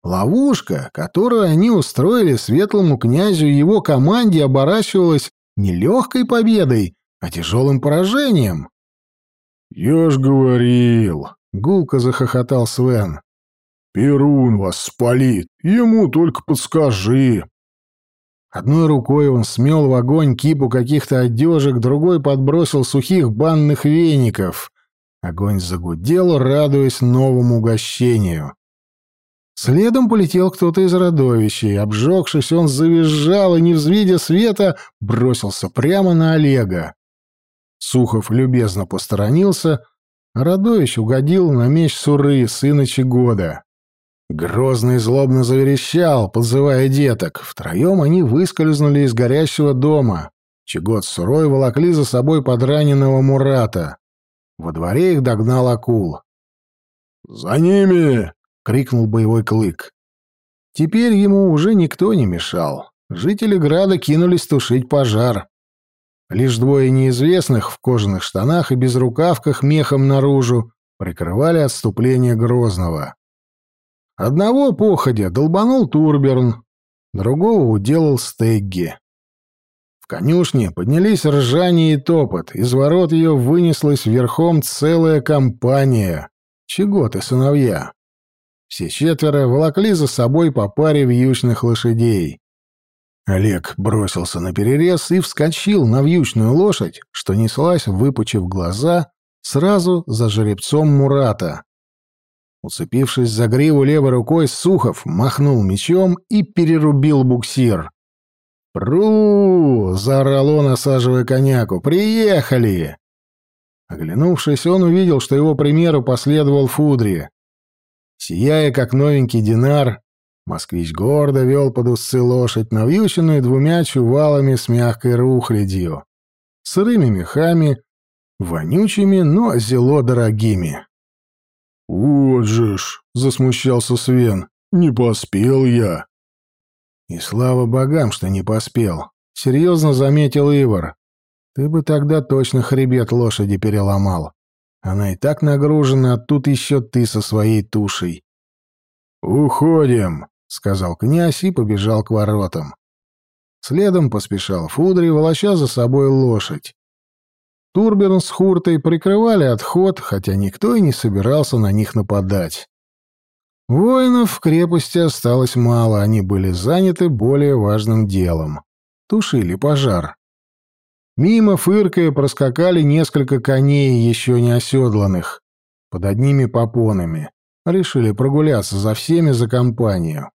Ловушка, которую они устроили светлому князю и его команде, оборачивалась не легкой победой, а тяжелым поражением. «Я ж говорил», — гулко захохотал Свен. «Перун вас спалит, ему только подскажи». Одной рукой он смел в огонь кипу каких-то одежек, другой подбросил сухих банных веников. Огонь загудел, радуясь новому угощению. Следом полетел кто-то из родовищей. Обжегшись, он завизжал и, не взвидя света, бросился прямо на Олега. Сухов любезно посторонился, Радович угодил на меч Суры, сына Чегода. Грозный злобно заверещал, подзывая деток. Втроем они выскользнули из горящего дома. Чегод с Сурой волокли за собой подраненного Мурата. Во дворе их догнал акул. «За ними!» — крикнул боевой клык. Теперь ему уже никто не мешал. Жители града кинулись тушить пожар. Лишь двое неизвестных в кожаных штанах и безрукавках мехом наружу прикрывали отступление Грозного. Одного походя долбанул Турберн, другого уделал Стегги. В конюшне поднялись ржание и топот, из ворот ее вынеслась верхом целая компания, Чегот и сыновья. Все четверо волокли за собой по паре вьючных лошадей. Олег бросился на перерез и вскочил на вьючную лошадь, что неслась, выпучив глаза, сразу за жеребцом Мурата. Уцепившись за гриву левой рукой, Сухов махнул мечом и перерубил буксир. «Пру!» — заорал он, осаживая коняку. «Приехали!» Оглянувшись, он увидел, что его примеру последовал Фудри. Сияя, как новенький динар, Москвич гордо вел под усы лошадь, навьюченную двумя чувалами с мягкой рухлядью, сырыми мехами, вонючими, но зело дорогими. «Вот же ж!» — засмущался Свен. «Не поспел я!» «И слава богам, что не поспел!» — серьезно заметил Ивар. «Ты бы тогда точно хребет лошади переломал. Она и так нагружена, а тут еще ты со своей тушей». «Уходим!» — сказал князь и побежал к воротам. Следом поспешал Фудри, волоча за собой лошадь. Турберн с Хуртой прикрывали отход, хотя никто и не собирался на них нападать. Воинов в крепости осталось мало, они были заняты более важным делом. Тушили пожар. Мимо фыркая проскакали несколько коней, еще не оседланных, под одними попонами. Решили прогуляться за всеми за компанию.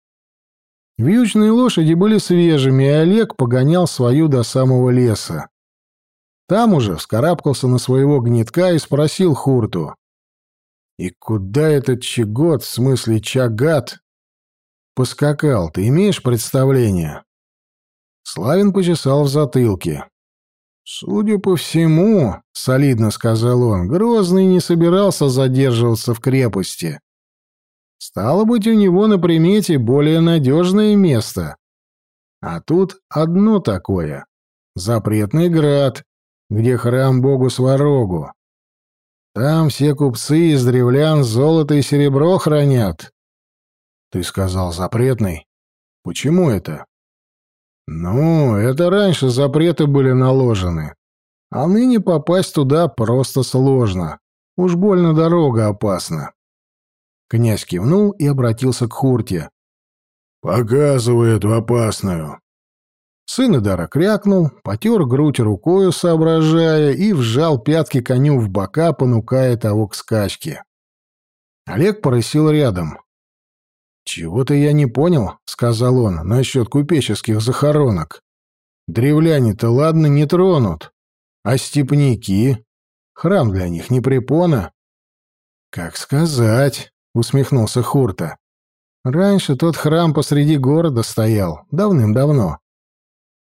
Вьючные лошади были свежими, и Олег погонял свою до самого леса. Там уже вскарабкался на своего гнетка и спросил Хурту. «И куда этот чегот, в смысле чагат, поскакал? Ты имеешь представление?» Славин почесал в затылке. «Судя по всему, — солидно сказал он, — Грозный не собирался задерживаться в крепости. Стало быть, у него на примете более надежное место. А тут одно такое — запретный град, где храм богу Сварогу. Там все купцы из древлян золото и серебро хранят. Ты сказал запретный. Почему это? Ну, это раньше запреты были наложены. А ныне попасть туда просто сложно. Уж больно дорога опасна. Князь кивнул и обратился к Хурте. «Показывай эту опасную». Сын Идара крякнул, потер грудь рукою, соображая, и вжал пятки коню в бока, понукая того к скачке. Олег порысил рядом. «Чего-то я не понял», — сказал он, — «насчет купеческих захоронок. Древляне-то, ладно, не тронут. А степняки? Храм для них не препона». «Как сказать», — усмехнулся Хурта. «Раньше тот храм посреди города стоял, давным-давно.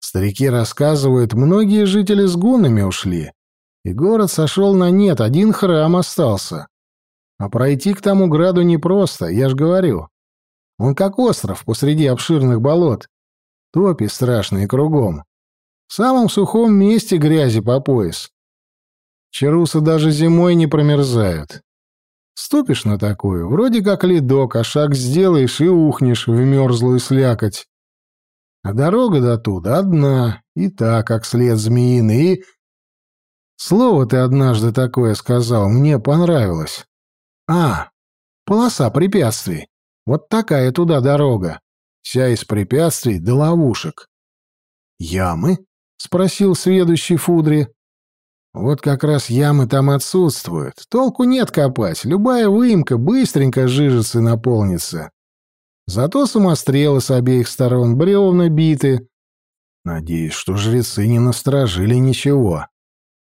Старики рассказывают, многие жители с гунами ушли, и город сошел на нет, один храм остался. А пройти к тому граду непросто, я ж говорю. Он как остров посреди обширных болот. Топи страшные кругом. В самом сухом месте грязи по пояс. Чарусы даже зимой не промерзают. Ступишь на такую, вроде как ледок, а шаг сделаешь и ухнешь в мерзлую слякоть. А дорога до туда одна, и та, как след змеиный, и... Слово ты однажды такое сказал, мне понравилось. А, полоса препятствий. Вот такая туда дорога. Вся из препятствий до ловушек. «Ямы?» — спросил сведущий Фудри. «Вот как раз ямы там отсутствуют. Толку нет копать. Любая выемка быстренько жижится и наполнится. Зато самострелы с обеих сторон, бревна биты. Надеюсь, что жрецы не насторожили ничего.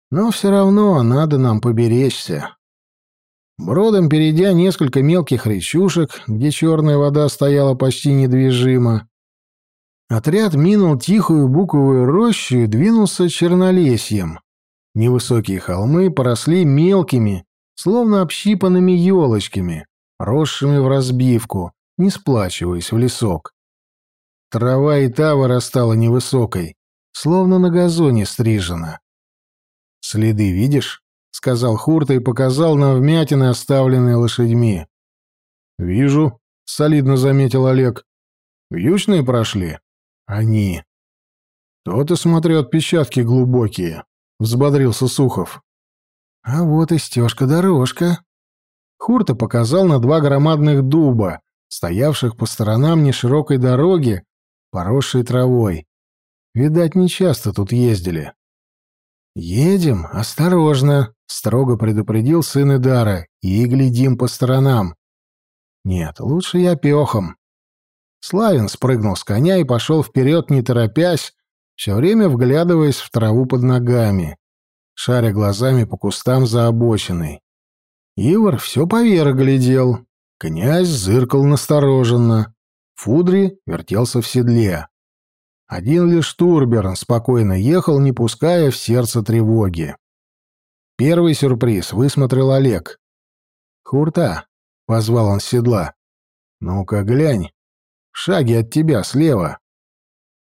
Но все равно надо нам поберечься. Бродом перейдя несколько мелких речушек, где черная вода стояла почти недвижимо, отряд минул тихую буковую рощу и двинулся чернолесьем. Невысокие холмы поросли мелкими, словно общипанными елочками, росшими в разбивку, не сплачиваясь в лесок. Трава и та вырастала невысокой, словно на газоне стрижена. «Следы видишь?» — сказал Хурта и показал на вмятины, оставленные лошадьми. «Вижу», — солидно заметил Олег. «Вьючные прошли?» «Они». «То-то, смотрю, отпечатки глубокие», — взбодрился Сухов. «А вот и стежка-дорожка». Хурта показал на два громадных дуба, стоявших по сторонам неширокой дороги, поросшей травой. Видать, нечасто тут ездили. «Едем, осторожно», — строго предупредил сын Идара, — «и глядим по сторонам». «Нет, лучше я пехом». Славин спрыгнул с коня и пошел вперед, не торопясь, все время вглядываясь в траву под ногами, шаря глазами по кустам за обочиной. Ивар все поверх глядел, Князь зыркал настороженно. Фудри вертелся в седле. Один лишь Турберн спокойно ехал, не пуская в сердце тревоги. Первый сюрприз высмотрел Олег. «Хурта», — позвал он с седла, — «ну-ка глянь, шаги от тебя слева».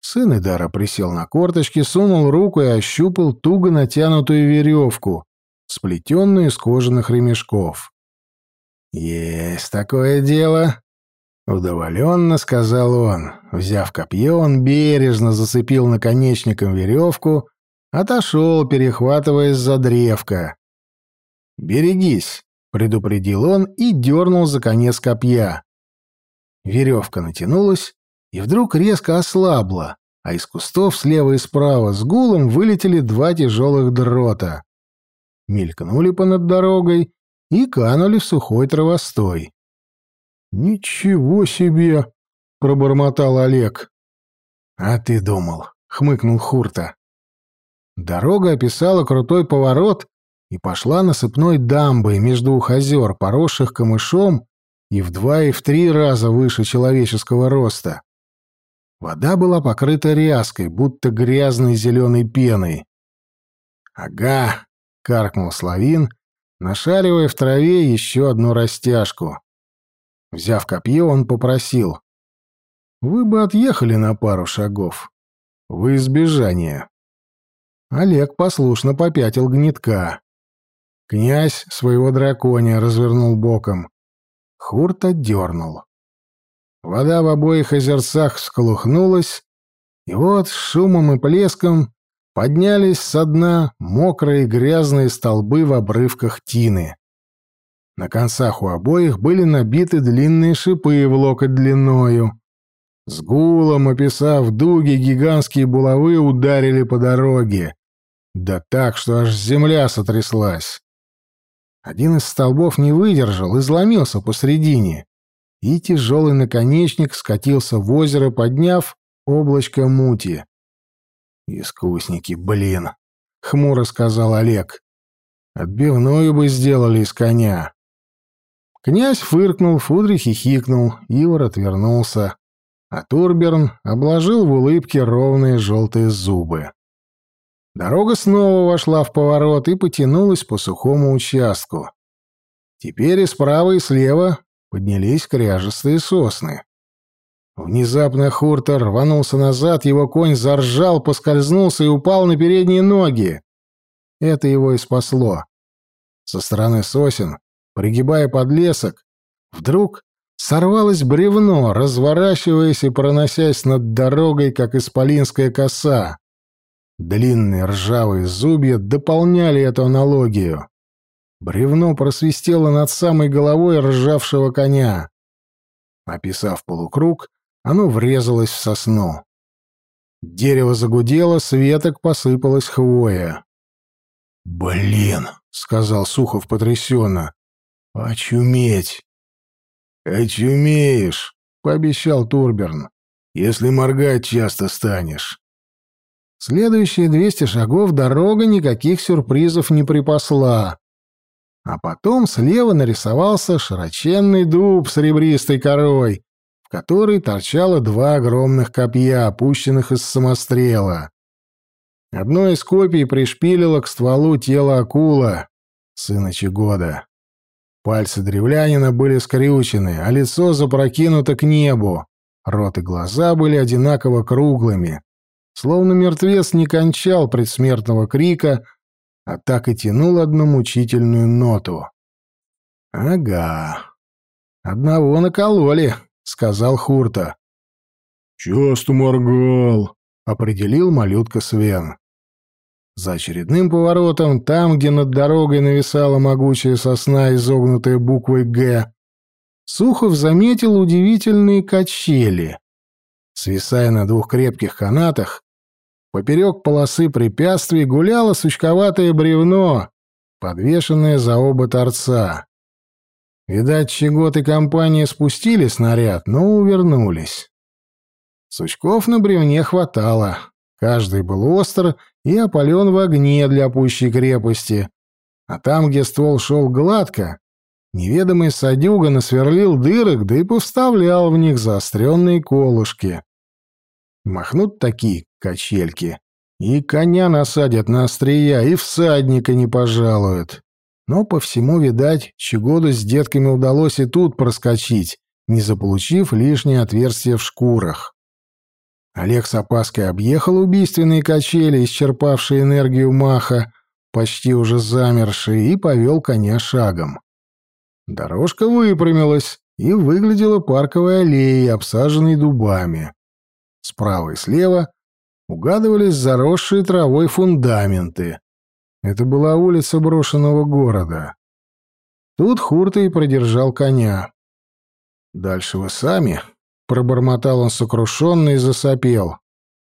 Сын Идара присел на корточки, сунул руку и ощупал туго натянутую веревку, сплетенную из кожаных ремешков. «Есть такое дело», — удоволенно сказал он. Взяв копье, он бережно зацепил наконечником веревку, отошел, перехватываясь за древко. «Берегись», — предупредил он и дернул за конец копья. Веревка натянулась и вдруг резко ослабла, а из кустов слева и справа с гулом вылетели два тяжелых дрота. Мелькнули понад дорогой и канули в сухой травостой. «Ничего себе!» — пробормотал Олег. «А ты думал», — хмыкнул Хурта. Дорога описала крутой поворот и пошла насыпной дамбой между двух озер, поросших камышом и в два и в три раза выше человеческого роста. Вода была покрыта ряской, будто грязной зеленой пеной. «Ага», — каркнул Славин нашаривая в траве еще одну растяжку. Взяв копье, он попросил. «Вы бы отъехали на пару шагов. В избежание». Олег послушно попятил гнетка. Князь своего дракония развернул боком. Хурта дернул. Вода в обоих озерцах всколыхнулась, И вот шумом и плеском поднялись со дна мокрые грязные столбы в обрывках тины. На концах у обоих были набиты длинные шипы в локоть длиною. С гулом, описав дуги, гигантские булавы ударили по дороге. Да так, что аж земля сотряслась. Один из столбов не выдержал, изломился посредине, и тяжелый наконечник скатился в озеро, подняв облачко мути. «Искусники, блин!» — хмуро сказал Олег. «Отбивную бы сделали из коня». Князь фыркнул, Фудри хихикнул, Ивар отвернулся, а Турберн обложил в улыбке ровные желтые зубы. Дорога снова вошла в поворот и потянулась по сухому участку. Теперь и справа, и слева поднялись кряжестые сосны. Внезапно Хурта рванулся назад, его конь заржал, поскользнулся и упал на передние ноги. Это его и спасло. Со стороны сосен, пригибая подлесок, вдруг сорвалось бревно, разворачиваясь и проносясь над дорогой, как исполинская коса. Длинные ржавые зубья дополняли эту аналогию. Бревно просвистело над самой головой ржавшего коня. Описав полукруг, оно врезалось в сосну. Дерево загудело, с веток посыпалась хвоя. «Блин!» — сказал Сухов потрясенно. «Очуметь!» «Очумеешь!» — пообещал Турберн. «Если моргать часто станешь». Следующие двести шагов дорога никаких сюрпризов не припасла. А потом слева нарисовался широченный дуб с ребристой корой, в который торчало два огромных копья, опущенных из самострела. Одно из копий пришпилило к стволу тело акула, сына Чегода. Пальцы древлянина были скрючены, а лицо запрокинуто к небу. Рот и глаза были одинаково круглыми, Словно мертвец не кончал предсмертного крика, а так и тянул одну мучительную ноту. «Ага. Одного накололи», — сказал Хурта. «Часто моргал», — определил малютка Свен. За очередным поворотом, там, где над дорогой нависала могучая сосна, изогнутая буквой «Г», Сухов заметил удивительные качели. Свисая на двух крепких канатах, поперек полосы препятствий гуляло сучковатое бревно, подвешенное за оба торца. Видать, Щегот и компания спустили снаряд, но увернулись. Сучков на бревне хватало. Каждый был остр и опален в огне для пущей крепости. А там, где ствол шел гладко, неведомый садюга насверлил дырок, да и повставлял в них заостренные колышки. Махнут такие качельки, и коня насадят на острия, и всадника не пожалуют. Но по всему, видать, Чегоду с детками удалось и тут проскочить, не заполучив лишнее отверстие в шкурах. Олег с опаской объехал убийственные качели, исчерпавшие энергию маха, почти уже замершие, и повел коня шагом. Дорожка выпрямилась, и выглядела парковой аллеей, обсаженной дубами. Справа и слева угадывались заросшие травой фундаменты. Это была улица брошенного города. Тут Хурта и продержал коня. «Дальше вы сами», — пробормотал он сокрушенно и засопел.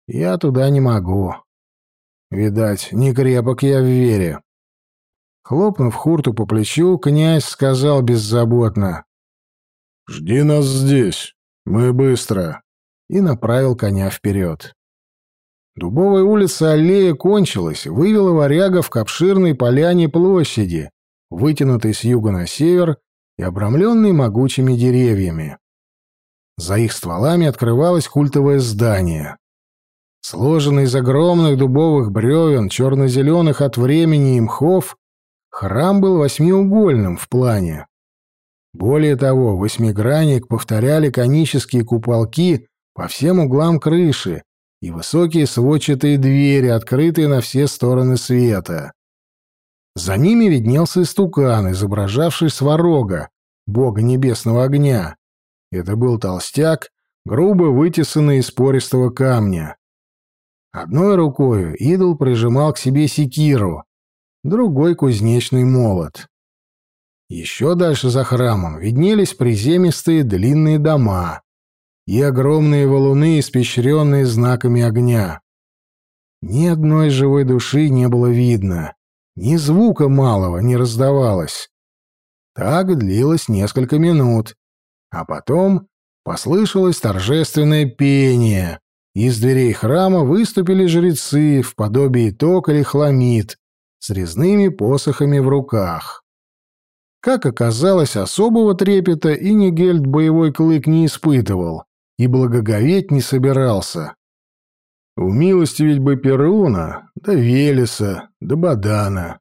«Я туда не могу. Видать, не крепок я в вере». Хлопнув Хурту по плечу, князь сказал беззаботно. «Жди нас здесь. Мы быстро» и направил коня вперед. Дубовая улица аллея кончилась, вывела варягов к обширной поляне площади, вытянутой с юга на север и обрамленной могучими деревьями. За их стволами открывалось культовое здание. Сложенный из огромных дубовых бревен, черно-зеленых от времени и мхов, храм был восьмиугольным в плане. Более того, восьмигранник повторяли конические куполки по всем углам крыши и высокие сводчатые двери, открытые на все стороны света. За ними виднелся истукан, изображавший сварога, бога небесного огня. Это был толстяк, грубо вытесанный из пористого камня. Одной рукой идол прижимал к себе секиру, другой — кузнечный молот. Еще дальше за храмом виднелись приземистые длинные дома и огромные валуны, испещренные знаками огня. Ни одной живой души не было видно, ни звука малого не раздавалось. Так длилось несколько минут, а потом послышалось торжественное пение. Из дверей храма выступили жрецы в подобии ток или хламид с резными посохами в руках. Как оказалось, особого трепета и Нигельд боевой клык не испытывал и благоговеть не собирался. Умилостивить бы Перуна, да Велеса, да Бадана.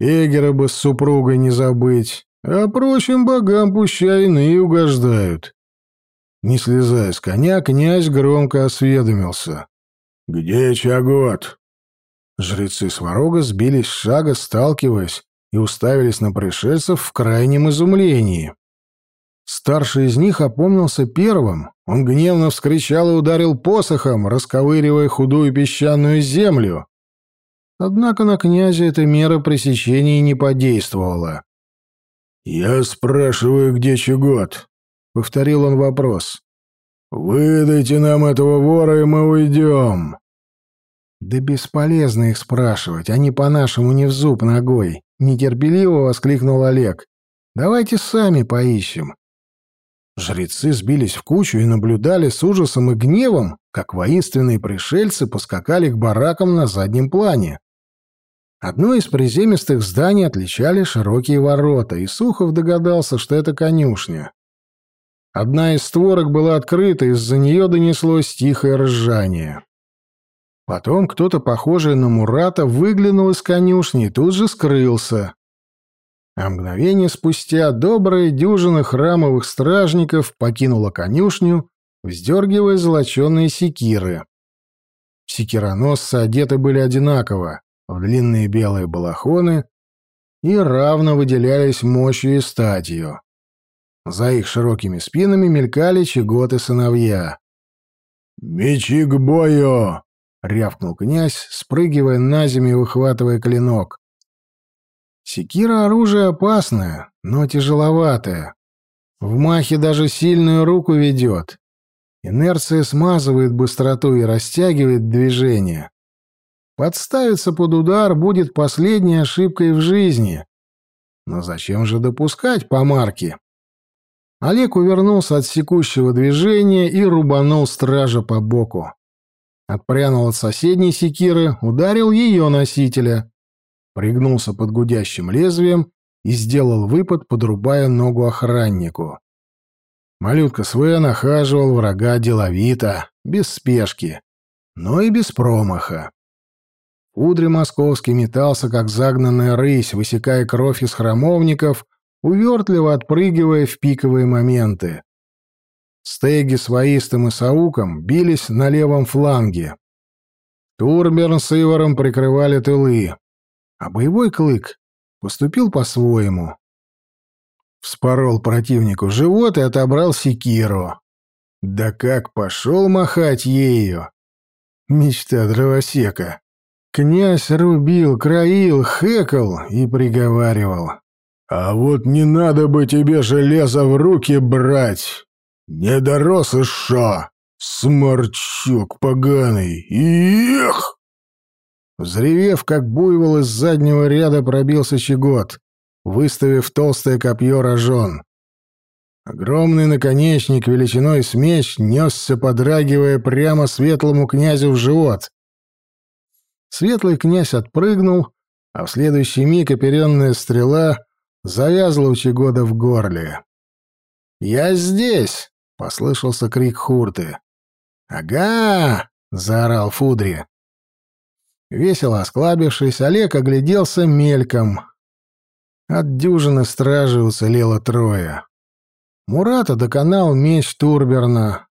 Эгера бы с супругой не забыть, а прочим богам пущай иные угождают. Не слезая с коня, князь громко осведомился. «Где Чагот?» Жрецы Сварога сбились с шага, сталкиваясь, и уставились на пришельцев в крайнем изумлении. Старший из них опомнился первым. Он гневно вскричал и ударил посохом, расковыривая худую песчаную землю. Однако на князя эта мера пресечения не подействовала. «Я спрашиваю, где Чугот?» — повторил он вопрос. «Выдайте нам этого вора, и мы уйдем». «Да бесполезно их спрашивать, они по-нашему не в зуб ногой», — нетерпеливо воскликнул Олег. «Давайте сами поищем». Жрецы сбились в кучу и наблюдали с ужасом и гневом, как воинственные пришельцы поскакали к баракам на заднем плане. Одно из приземистых зданий отличали широкие ворота, и Сухов догадался, что это конюшня. Одна из створок была открыта, из-за нее донеслось тихое ржание. Потом кто-то, похожий на Мурата, выглянул из конюшни и тут же скрылся. А мгновение спустя добрая дюжина храмовых стражников покинула конюшню, вздергивая золоченые секиры. Секироносцы одеты были одинаково, в длинные белые балахоны, и равно выделялись мощью и статью. За их широкими спинами мелькали чеготы сыновья. «Мечи к бою!» рявкнул князь, спрыгивая на землю и выхватывая клинок. Секира — оружие опасное, но тяжеловатое. В махе даже сильную руку ведет. Инерция смазывает быстроту и растягивает движение. Подставиться под удар будет последней ошибкой в жизни. Но зачем же допускать помарки? Олег увернулся от секущего движения и рубанул стража по боку. Отпрянул от соседней секиры, ударил ее носителя. Пригнулся под гудящим лезвием и сделал выпад, подрубая ногу охраннику. Малютка Свен охаживал врага деловито, без спешки, но и без промаха. Удри московский метался, как загнанная рысь, высекая кровь из храмовников, увертливо отпрыгивая в пиковые моменты. Стеги с Воистом и Сауком бились на левом фланге. Турберн с Ивором прикрывали тылы, а боевой клык поступил по-своему. Вспорол противнику живот и отобрал секиру. Да как пошел махать ею! Мечта дровосека. Князь рубил, краил, хэкал и приговаривал. «А вот не надо бы тебе железо в руки брать!» «Не дорос еще! Сморчок поганый! Эх!» Взревев, как буйвол из заднего ряда пробился щегот, выставив толстое копье рожон. Огромный наконечник величиной с меч несся, подрагивая прямо светлому князю в живот. Светлый князь отпрыгнул, а в следующий миг оперенная стрела завязла у Чегода в горле. «Я здесь!» — послышался крик Хурты. «Ага!» — заорал Фудри. Весело осклабившись, Олег огляделся мельком. От дюжины стражи уцелело трое. Мурата доконал меч Турберна.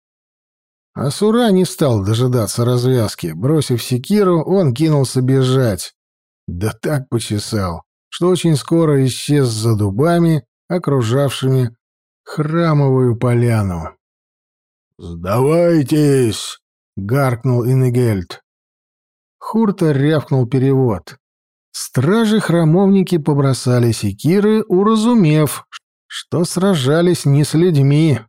А Сура не стал дожидаться развязки. Бросив секиру, он кинулся бежать. Да так почесал, что очень скоро исчез за дубами, окружавшими храмовую поляну. «Сдавайтесь!» — гаркнул Иннегельд. Хурта рявкнул перевод. Стражи-храмовники побросали секиры, уразумев, что сражались не с людьми,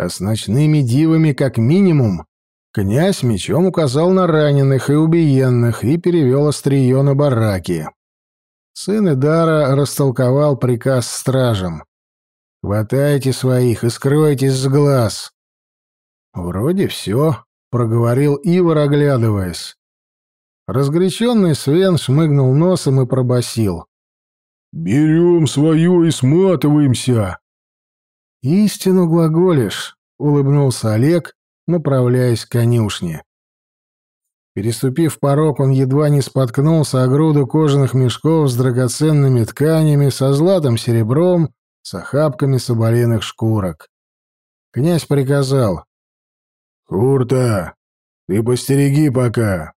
а с ночными дивами как минимум. Князь мечом указал на раненых и убиенных и перевел острие на бараки. Сын Идара растолковал приказ стражам. «Хватайте своих и скрывайтесь с глаз». «Вроде все», — проговорил Ивар, оглядываясь. Разгоряченный Свен шмыгнул носом и пробасил: «Берем свое и сматываемся!» «Истину глаголишь», — улыбнулся Олег, направляясь к конюшне. Переступив порог, он едва не споткнулся о груду кожаных мешков с драгоценными тканями, со златом серебром, с охапками соболиных шкурок. Князь приказал. «Курта, ты постереги пока.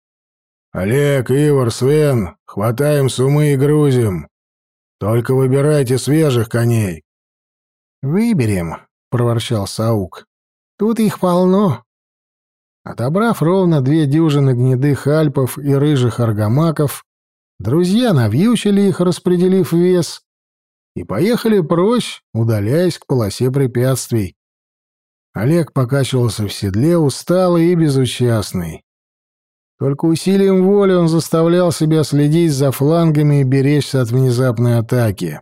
Олег, Ивар, Свен, хватаем сумы и грузим. Только выбирайте свежих коней. Выберем, проворчал Саук. Тут их полно. Отобрав ровно две дюжины гнедых альпов и рыжих аргамаков, друзья навьючили их, распределив вес, и поехали прочь, удаляясь к полосе препятствий. Олег покачивался в седле, усталый и безучастный. Только усилием воли он заставлял себя следить за флангами и беречься от внезапной атаки.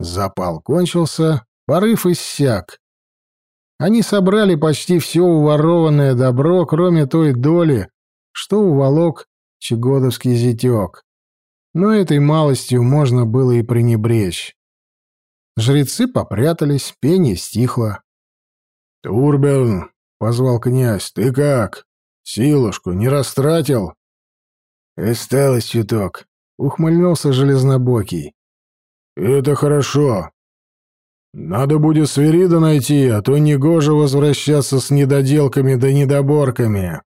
Запал кончился, порыв иссяк. Они собрали почти все уворованное добро, кроме той доли, что уволок чегодовский зятек. Но этой малостью можно было и пренебречь. Жрецы попрятались, пение стихло. «Турбин!» — позвал князь. «Ты как?» Силушку не растратил? Осталось чуток, ухмыльнулся железнобокий. Это хорошо. Надо будет Сверида найти, а то негоже возвращаться с недоделками да недоборками.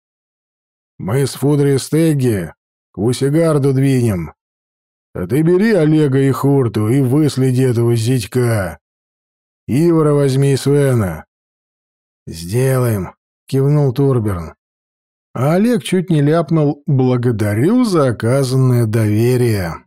Мы с Фудри Стегги к Усигарду двинем. А ты бери Олега и Хурту и выследи этого зятька. Ивара возьми и Свена. Сделаем, кивнул Турберн. А Олег чуть не ляпнул «благодарю за оказанное доверие».